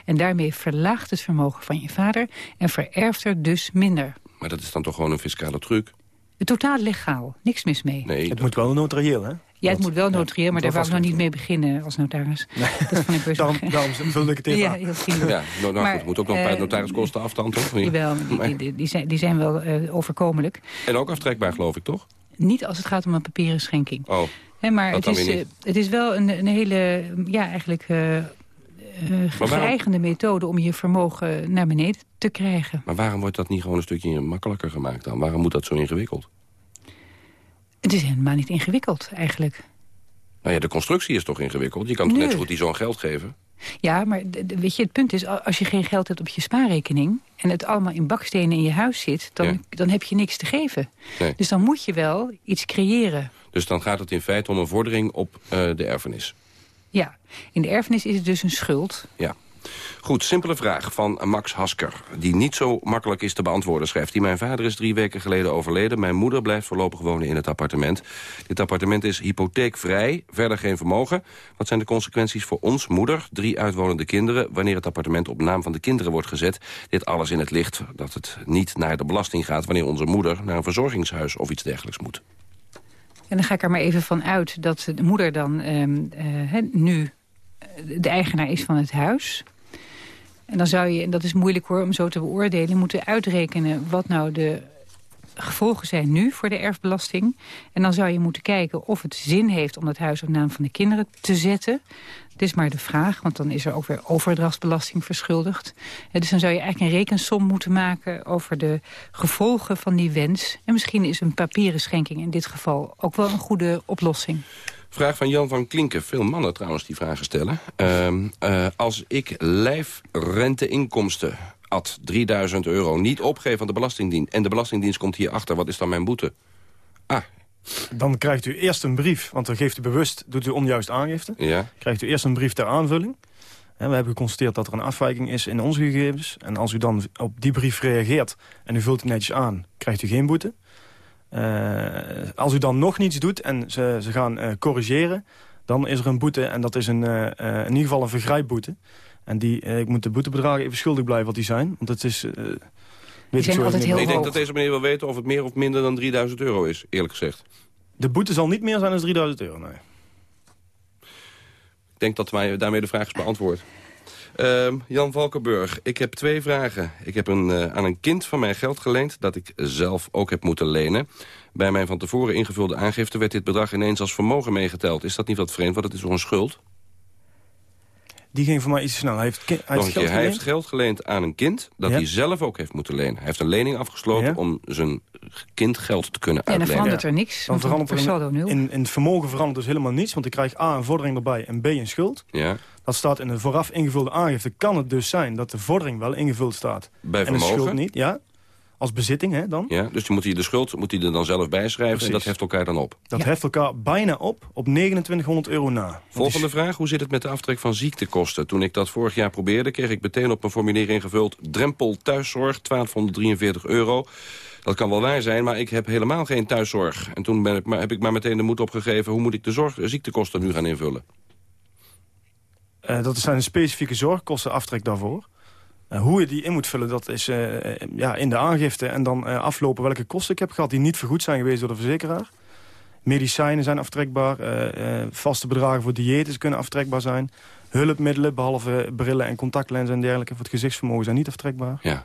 En daarmee verlaagt het vermogen van je vader en vererft er dus minder. Maar dat is dan toch gewoon een fiscale truc? Totaal legaal, niks mis mee. Nee, Het moet wel notarieel, hè? Ja, het moet wel notarieel, maar daar wou ik nog niet mee beginnen als notaris. Dat vond ik best *laughs* Daarom, daarom vulde ik het even Ja, heel vriendelijk. Ja, nou, nou Maar, goed, moet ook nog een paar eh, notariskosten af dan, toch? Jawel, die, die, zijn, die zijn wel eh, overkomelijk. En ook aftrekbaar, geloof ik, toch? Niet als het gaat om een papieren schenking. Oh, Hè, maar Dat het is, eh, het is wel een, een hele, ja, eigenlijk eh eh gereigende methode om je vermogen naar beneden te krijgen. maar waarom wordt dat niet gewoon een stukje makkelijker gemaakt dan? Waarom moet dat zo ingewikkeld? Het is helemaal niet ingewikkeld, eigenlijk. Nou ja, de constructie is toch ingewikkeld? Je kan toch net zo goed die zo'n geld geven? Ja, maar weet je, het punt is, als je geen geld hebt op je spaarrekening... en het allemaal in bakstenen in je huis zit, dan, Ja. dan heb je niks te geven. Nee. Dus dan moet je wel iets creëren. Dus dan gaat het in feite om een vordering op eh, de erfenis. Ja, in de erfenis is het dus een schuld. Ja. Goed, simpele vraag van Max Hasker. Die niet zo makkelijk is te beantwoorden, schrijft hij. Mijn vader is drie weken geleden overleden. Mijn moeder blijft voorlopig wonen in het appartement. Dit appartement is hypotheekvrij, verder geen vermogen. Wat zijn de consequenties voor ons, moeder, drie uitwonende kinderen... wanneer het appartement op naam van de kinderen wordt gezet? Dit alles in het licht dat het niet naar de belasting gaat... wanneer onze moeder naar een verzorgingshuis of iets dergelijks moet. En dan ga ik er maar even van uit dat de moeder dan ehm, eh, nu eh, de eigenaar is van het huis. En dan zou je, en dat is moeilijk hoor om zo te beoordelen... moeten uitrekenen wat nou de gevolgen zijn nu voor de erfbelasting. En dan zou je moeten kijken of het zin heeft om dat huis op naam van de kinderen te zetten. Het is maar de vraag, want dan is er ook weer overdrachtsbelasting verschuldigd. Eh, Dus dan zou je eigenlijk een rekensom moeten maken over de gevolgen van die wens. En misschien is een papieren schenking in dit geval ook wel een goede oplossing. Vraag van Jan van Klinken. Veel mannen trouwens die vragen stellen. Ehm, eh, als ik lijfrenteinkomsten, ad 3000 euro, niet opgeef aan de Belastingdienst... en de Belastingdienst komt hierachter, wat is dan mijn boete? Dan krijgt u eerst een brief, want dan geeft u bewust, doet u onjuist aangifte. Ja. Krijgt u eerst een brief ter aanvulling. En we hebben geconstateerd dat er een afwijking is in onze gegevens. En als u dan op die brief reageert en u vult het netjes aan, krijgt u geen boete. Eh, als u dan nog niets doet en ze, ze gaan eh, corrigeren, dan is er een boete. En dat is een, eh, in ieder geval een vergrijpboete. En die, eh, ik moet de boetebedragen even schuldig blijven wat die zijn. Want het is... eh, ik zijn altijd niet. ik denk dat deze meneer wil weten of het meer of minder dan 3000 euro is, eerlijk gezegd. De boete zal niet meer zijn dan 3000 euro, nee. Ik denk dat wij daarmee de vraag is beantwoord. Ehm, Jan Valkenburg, ik heb twee vragen. Ik heb een, eh, aan een kind van mij geld geleend dat ik zelf ook heb moeten lenen. Bij mijn van tevoren ingevulde aangifte werd dit bedrag ineens als vermogen meegeteld. Is dat niet wat vreemd, want het is toch een schuld? Die ging voor mij iets te snel. Hij heeft, hij heeft een geld hij heeft geleend. geld geleend aan een kind... dat Ja. hij zelf ook heeft moeten lenen. Hij heeft een lening afgesloten om zijn kind geld te kunnen Ja, dan uitlenen. verandert er niks. Dan verandert er in, in, in het vermogen verandert dus helemaal niets. Want ik krijg A, een vordering erbij en B, een schuld. Ja. Dat staat in de vooraf ingevulde aangifte. Kan het dus zijn dat de vordering wel ingevuld staat. Bij en de vermogen? schuld niet, ja. Als bezitting, hè, dan. Ja, dus die moet hij de schuld moet hij er dan zelf bij schrijven... en Precies. dat heft elkaar dan op. Dat heft elkaar bijna op op 2900 euro na. Volgende vraag, hoe zit het met de aftrek van ziektekosten? Toen ik dat vorig jaar probeerde, kreeg ik meteen op mijn formulier ingevuld... drempel thuiszorg, 1243 euro. Dat kan wel waar zijn, maar ik heb helemaal geen thuiszorg. En toen ben ik, maar, heb ik maar meteen de moed opgegeven... hoe moet ik de zorg, de ziektekosten nu gaan invullen? Eh, dat zijn specifieke zorgkosten aftrek daarvoor. Eh, hoe je die in moet vullen, dat is eh, eh, ja, in de aangifte. En dan aflopen welke kosten ik heb gehad die niet vergoed zijn geweest door de verzekeraar. Medicijnen zijn aftrekbaar. vaste bedragen voor diëtes kunnen aftrekbaar zijn. Hulpmiddelen, behalve brillen en contactlenzen en dergelijke... voor het gezichtsvermogen zijn niet aftrekbaar. Ja.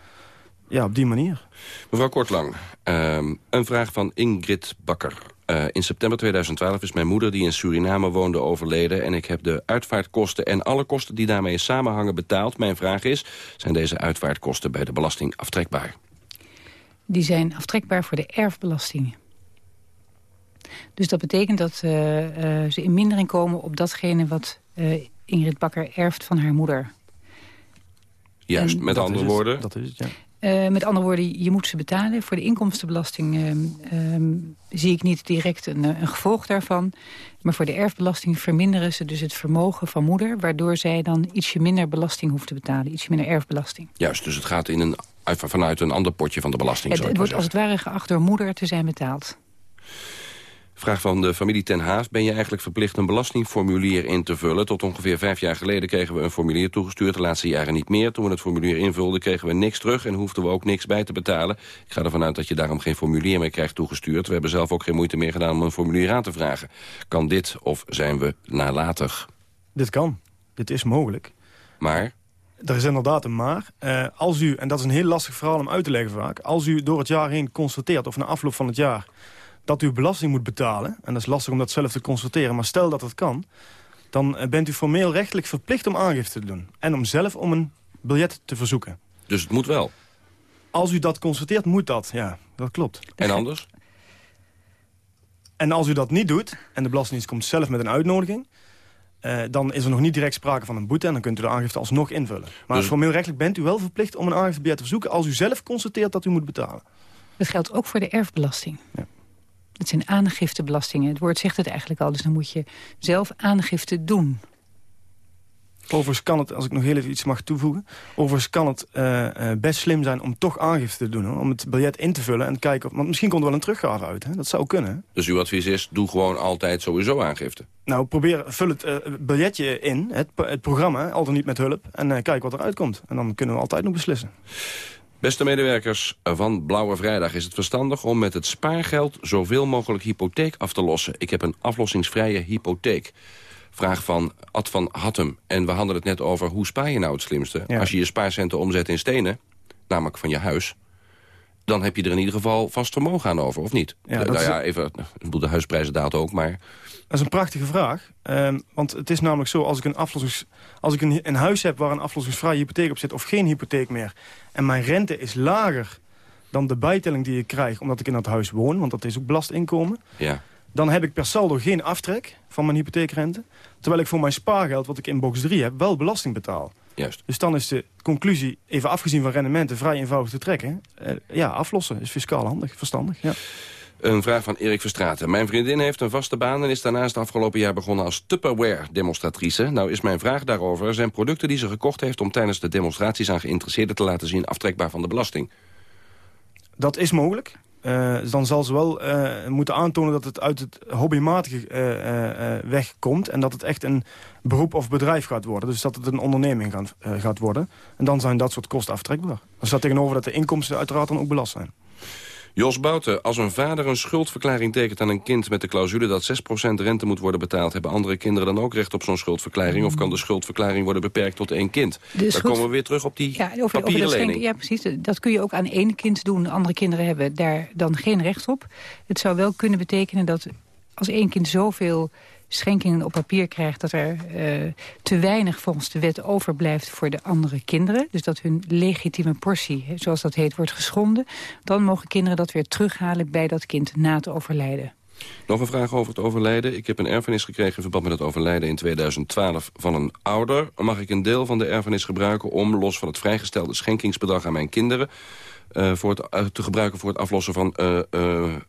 Ja, op die manier. Mevrouw Kortlang, ehm, een vraag van Ingrid Bakker. Eh, in september 2012 is mijn moeder, die in Suriname woonde, overleden... en ik heb de uitvaartkosten en alle kosten die daarmee samenhangen betaald. Mijn vraag is, zijn deze uitvaartkosten bij de belasting aftrekbaar? Die zijn aftrekbaar voor de erfbelasting. Dus dat betekent dat eh, eh, ze in mindering komen op datgene wat eh, Ingrid Bakker erft van haar moeder. Juist, En met andere woorden... Dat is het, ja. Eh, met andere woorden, je moet ze betalen. Voor de inkomstenbelasting ehm, ehm, zie ik niet direct een, eh, een gevolg daarvan. Maar voor de erfbelasting verminderen ze dus het vermogen van moeder... waardoor zij dan ietsje minder belasting hoeft te betalen. Ietsje minder erfbelasting. Juist, dus het gaat in een, uit- vanuit een ander potje van de belasting. Het, het wordt als het ware geacht door moeder te zijn betaald. Vraag van de familie Ten Haas. Ben je eigenlijk verplicht een belastingformulier in te vullen? Tot ongeveer vijf jaar geleden kregen we een formulier toegestuurd. De laatste jaren niet meer. Toen we het formulier invulden kregen we niks terug... en hoefden we ook niks bij te betalen. Ik ga ervan uit dat je daarom geen formulier meer krijgt toegestuurd. We hebben zelf ook geen moeite meer gedaan om een formulier aan te vragen. Kan dit of zijn we nalatig? Dit kan. Dit is mogelijk. Maar Er is inderdaad een maar. Eh, als u, en dat is een heel lastig verhaal om uit te leggen vaak... als u door het jaar heen constateert, of na afloop van het jaar... dat u belasting moet betalen, en dat is lastig om dat zelf te constateren... maar stel dat dat kan, dan eh, bent u formeel rechtelijk verplicht om aangifte te doen. En om zelf om een biljet te verzoeken. dus het moet wel. Als u dat constateert, moet dat. Ja, dat klopt. En anders? En als u dat niet doet, en de Belastingdienst komt zelf met een uitnodiging... eh, dan is er nog niet direct sprake van een boete... en dan kunt u de aangifte alsnog invullen. Maar Dus- formeel rechtelijk bent u wel verplicht om een aangiftebiljet te verzoeken... als u zelf constateert dat u moet betalen. Dat geldt ook voor de erfbelasting. Het zijn aangiftebelastingen. Het woord zegt het eigenlijk al, dus dan moet je zelf aangifte doen. Overigens kan het, als ik nog heel even iets mag toevoegen... overigens kan het eh, eh, best slim zijn om toch aangifte te doen. Hoor, om het biljet in te vullen en te kijken... Of, want misschien komt er wel een teruggave uit. Hè? Dat zou kunnen. Dus uw advies is, doe gewoon altijd sowieso aangifte. Nou, probeer, vul het eh, biljetje in, het, het programma, al dan niet met hulp... en eh, kijk wat eruit komt. En dan kunnen we altijd nog beslissen. Beste medewerkers van Blauwe Vrijdag is het verstandig om met het spaargeld zoveel mogelijk hypotheek af te lossen. Ik heb een aflossingsvrije hypotheek. Vraag van Ad van Hattem. En we hadden het net over hoe spaar je nou het slimste. Ja. Als je je spaarcenten omzet in stenen, namelijk van je huis... dan heb je er in ieder geval vast vermogen aan over, of niet? Ja, nou ja, even, ik bedoel, de huisprijzen dalen ook, maar... Dat is een prachtige vraag. Ehm, want het is namelijk zo, als ik, een, aflossings, als ik een, een huis heb waar een aflossingsvrije hypotheek op zit... of geen hypotheek meer, en mijn rente is lager dan de bijtelling die ik krijg... omdat ik in dat huis woon, want dat is ook belastinkomen... Ja. dan heb ik per saldo geen aftrek van mijn hypotheekrente... terwijl ik voor mijn spaargeld, wat ik in box 3 heb, wel belasting betaal. Juist. Dus dan is de conclusie, even afgezien van rendementen... vrij eenvoudig te trekken. Eh, ja, aflossen is fiscaal handig, verstandig. Ja. Een vraag van Erik Verstraten. Mijn vriendin heeft een vaste baan en is daarnaast afgelopen jaar begonnen als Tupperware-demonstratrice. Nou is mijn vraag daarover, zijn producten die ze gekocht heeft om tijdens de demonstraties aan geïnteresseerden te laten zien aftrekbaar van de belasting? Dat is mogelijk. Eh, dan zal ze wel eh, moeten aantonen dat het uit het hobbymatige eh, eh, eh, wegkomt... en dat het echt een beroep of bedrijf gaat worden. Dus dat het een onderneming gaat, worden. En dan zijn dat soort kosten aftrekbaar. Er staat tegenover dat de inkomsten uiteraard dan ook belast zijn. Jos Bouten, als een vader een schuldverklaring tekent aan een kind... met de clausule dat 6% rente moet worden betaald... hebben andere kinderen dan ook recht op zo'n schuldverklaring? Of kan de schuldverklaring worden beperkt tot één kind? Dan schuld- komen we weer terug op die Ja, over, papieren lening. ja, precies. Dat kun je ook aan één kind doen. Andere kinderen hebben daar dan geen recht op. Het zou wel kunnen betekenen dat als één kind zoveel schenkingen op papier krijgt... dat er eh, te weinig volgens de wet overblijft voor de andere kinderen. Dus dat hun legitieme portie, zoals dat heet, wordt geschonden. Dan mogen kinderen dat weer terughalen bij dat kind na het overlijden. Nog een vraag over het overlijden. Ik heb een erfenis gekregen in verband met het overlijden in 2012 van een ouder. Mag ik een deel van de erfenis gebruiken om, los van het vrijgestelde schenkingsbedrag aan mijn kinderen... Uh, voor het, uh, te gebruiken voor het aflossen van uh,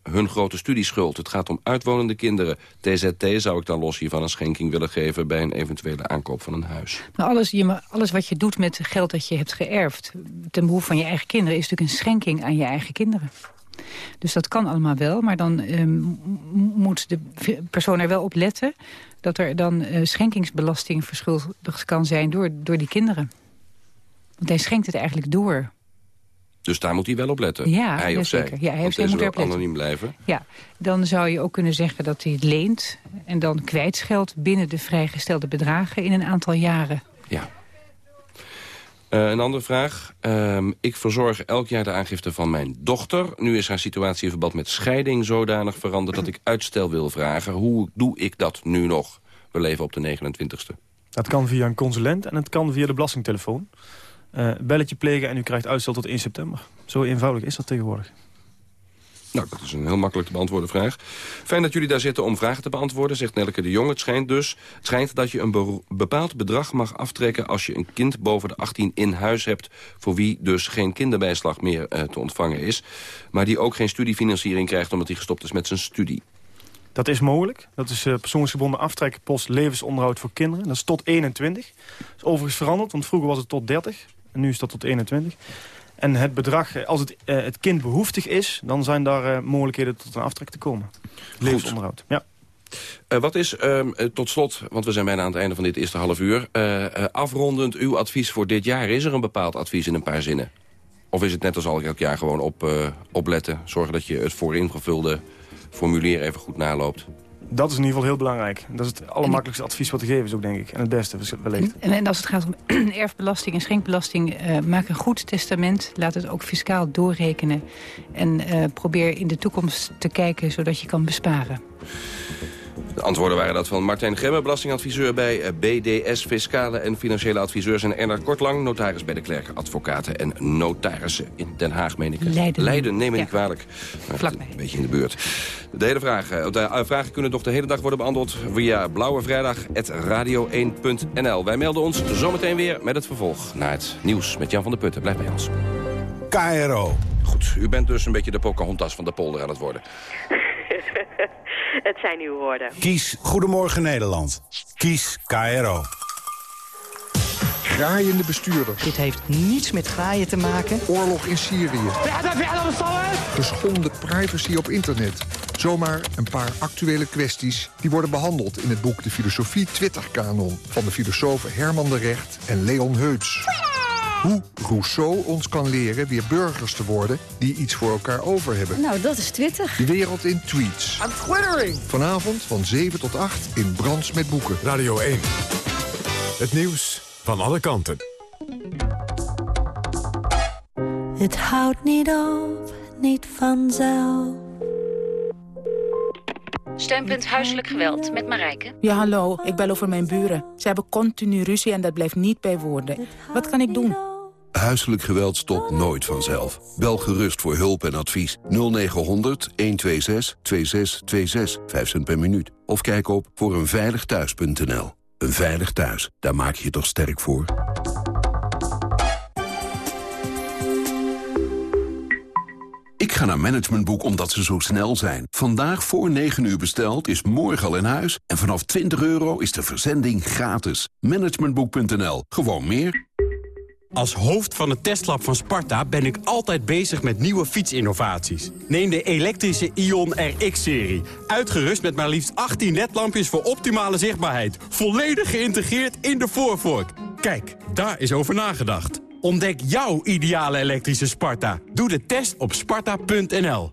hun grote studieschuld. Het gaat om uitwonende kinderen. TZT zou ik dan los hiervan een schenking willen geven... bij een eventuele aankoop van een huis. Maar alles, je, alles wat je doet met geld dat je hebt geërfd... ten behoeve van je eigen kinderen... is natuurlijk een schenking aan je eigen kinderen. Dus dat kan allemaal wel, maar dan um, moet de persoon er wel op letten... dat er dan uh, schenkingsbelasting verschuldigd kan zijn door, door die kinderen. Want hij schenkt het eigenlijk door. Dus daar moet hij wel op letten, ja, hij of zeker. zij. Ja, hij moet erop anoniem blijven. Ja, dan zou je ook kunnen zeggen dat hij het leent... en dan kwijtscheldt binnen de vrijgestelde bedragen in een aantal jaren. Ja. Uh, een andere vraag. Uh, ik verzorg elk jaar de aangifte van mijn dochter. Nu is haar situatie in verband met scheiding zodanig veranderd... dat ik uitstel wil vragen. Hoe doe ik dat nu nog? We leven op de 29ste. Dat kan via een consulent en het kan via de belastingtelefoon. Uh, belletje plegen en u krijgt uitstel tot 1 september. Zo eenvoudig is dat tegenwoordig. Nou, dat is een heel makkelijk te beantwoorden vraag. Fijn dat jullie daar zitten om vragen te beantwoorden, zegt Nelke de Jong. Het schijnt dus het schijnt dat je een be bepaald bedrag mag aftrekken... als je een kind boven de 18 in huis hebt... voor wie dus geen kinderbijslag meer uh, te ontvangen is... maar die ook geen studiefinanciering krijgt omdat hij gestopt is met zijn studie. Dat is mogelijk. Dat is uh, persoonsgebonden aftrekpost levensonderhoud voor kinderen. Dat is tot 21. Dat is overigens veranderd, want vroeger was het tot 30. En nu is dat tot 21. En het bedrag, als het, uh, het kind behoeftig is... dan zijn daar uh, mogelijkheden tot een aftrek te komen. Levensonderhoud, ja. Uh, wat is, tot slot, want we zijn bijna aan het einde van dit eerste half uur... afrondend uw advies voor dit jaar? Is er een bepaald advies in een paar zinnen? Of is het net als elk jaar gewoon op, opletten? Zorgen dat je het vooringevulde formulier even goed naloopt? Dat is in ieder geval heel belangrijk. Dat is het allermakkelijkste advies wat te geven is ook, denk ik. En het beste wellicht. En, en als het gaat om *clears throat* erfbelasting en schenkbelasting... Uh, maak een goed testament. Laat het ook fiscaal doorrekenen. En uh, probeer in de toekomst te kijken zodat je kan besparen. De antwoorden waren dat van Martijn Gremme, belastingadviseur bij BDS Fiscale en Financiële Adviseurs. En Ernst Kortlang, notaris bij de Klerken, advocaten en notarissen in Den Haag, meen ik. Leiden. Leiden, neem me ja. niet kwalijk. Vlakbij. Een beetje in de buurt. De hele vraag, de vragen kunnen nog de hele dag worden beantwoord via blauwevrijdag.radio1.nl. Wij melden ons zometeen weer met het vervolg naar het nieuws met Jan van der Putten. Blijf bij ons. KRO. Goed, u bent dus een beetje de Pocahontas van de polder aan het worden. *laughs* Het zijn uw woorden. Kies Goedemorgen Nederland. Kies KRO. Graaiende bestuurder. Dit heeft niets met graaien te maken. Oorlog in Syrië. Geschonden privacy op internet. Zomaar een paar actuele kwesties die worden behandeld in het boek De Filosofie Twitter-kanon van de filosofen Herman de Recht en Leon Heuts. Hoe Rousseau ons kan leren weer burgers te worden die iets voor elkaar over hebben. Nou, dat is Twitter. De wereld in tweets. I'm twittering. Vanavond van 7 tot 8 in Brands met Boeken. Radio 1. Het nieuws van alle kanten. Het houdt niet op, niet vanzelf. Steunpunt Huiselijk Geweld met Marijke. Ja, hallo. Ik bel over mijn buren. Ze hebben continu ruzie en dat blijft niet bij woorden. Wat kan ik doen? Huiselijk geweld stopt nooit vanzelf. Bel gerust voor hulp en advies 0900 126 2626, 5 cent per minuut. Of kijk op voor eenveiligthuis.nl. Een veilig thuis, daar maak je je toch sterk voor? Ik ga naar Managementboek omdat ze zo snel zijn. Vandaag voor 9 uur besteld is morgen al in huis. En vanaf 20 euro is de verzending gratis. Managementboek.nl. Gewoon meer. Als hoofd van het testlab van Sparta ben ik altijd bezig met nieuwe fietsinnovaties. Neem de elektrische Ion RX-serie. Uitgerust met maar liefst 18 ledlampjes voor optimale zichtbaarheid. Volledig geïntegreerd in de voorvork. Kijk, daar is over nagedacht. Ontdek jouw ideale elektrische Sparta. Doe de test op sparta.nl.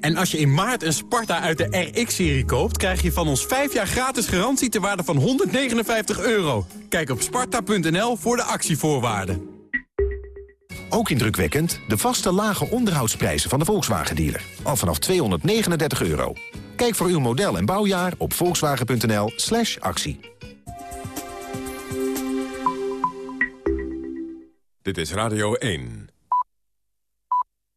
En als je in maart een Sparta uit de RX-serie koopt... krijg je van ons 5 jaar gratis garantie ter waarde van 159 euro. Kijk op sparta.nl voor de actievoorwaarden. Ook indrukwekkend de vaste lage onderhoudsprijzen van de Volkswagen-dealer. Al vanaf 239 euro. Kijk voor uw model en bouwjaar op volkswagen.nl slash actie. Dit is Radio 1.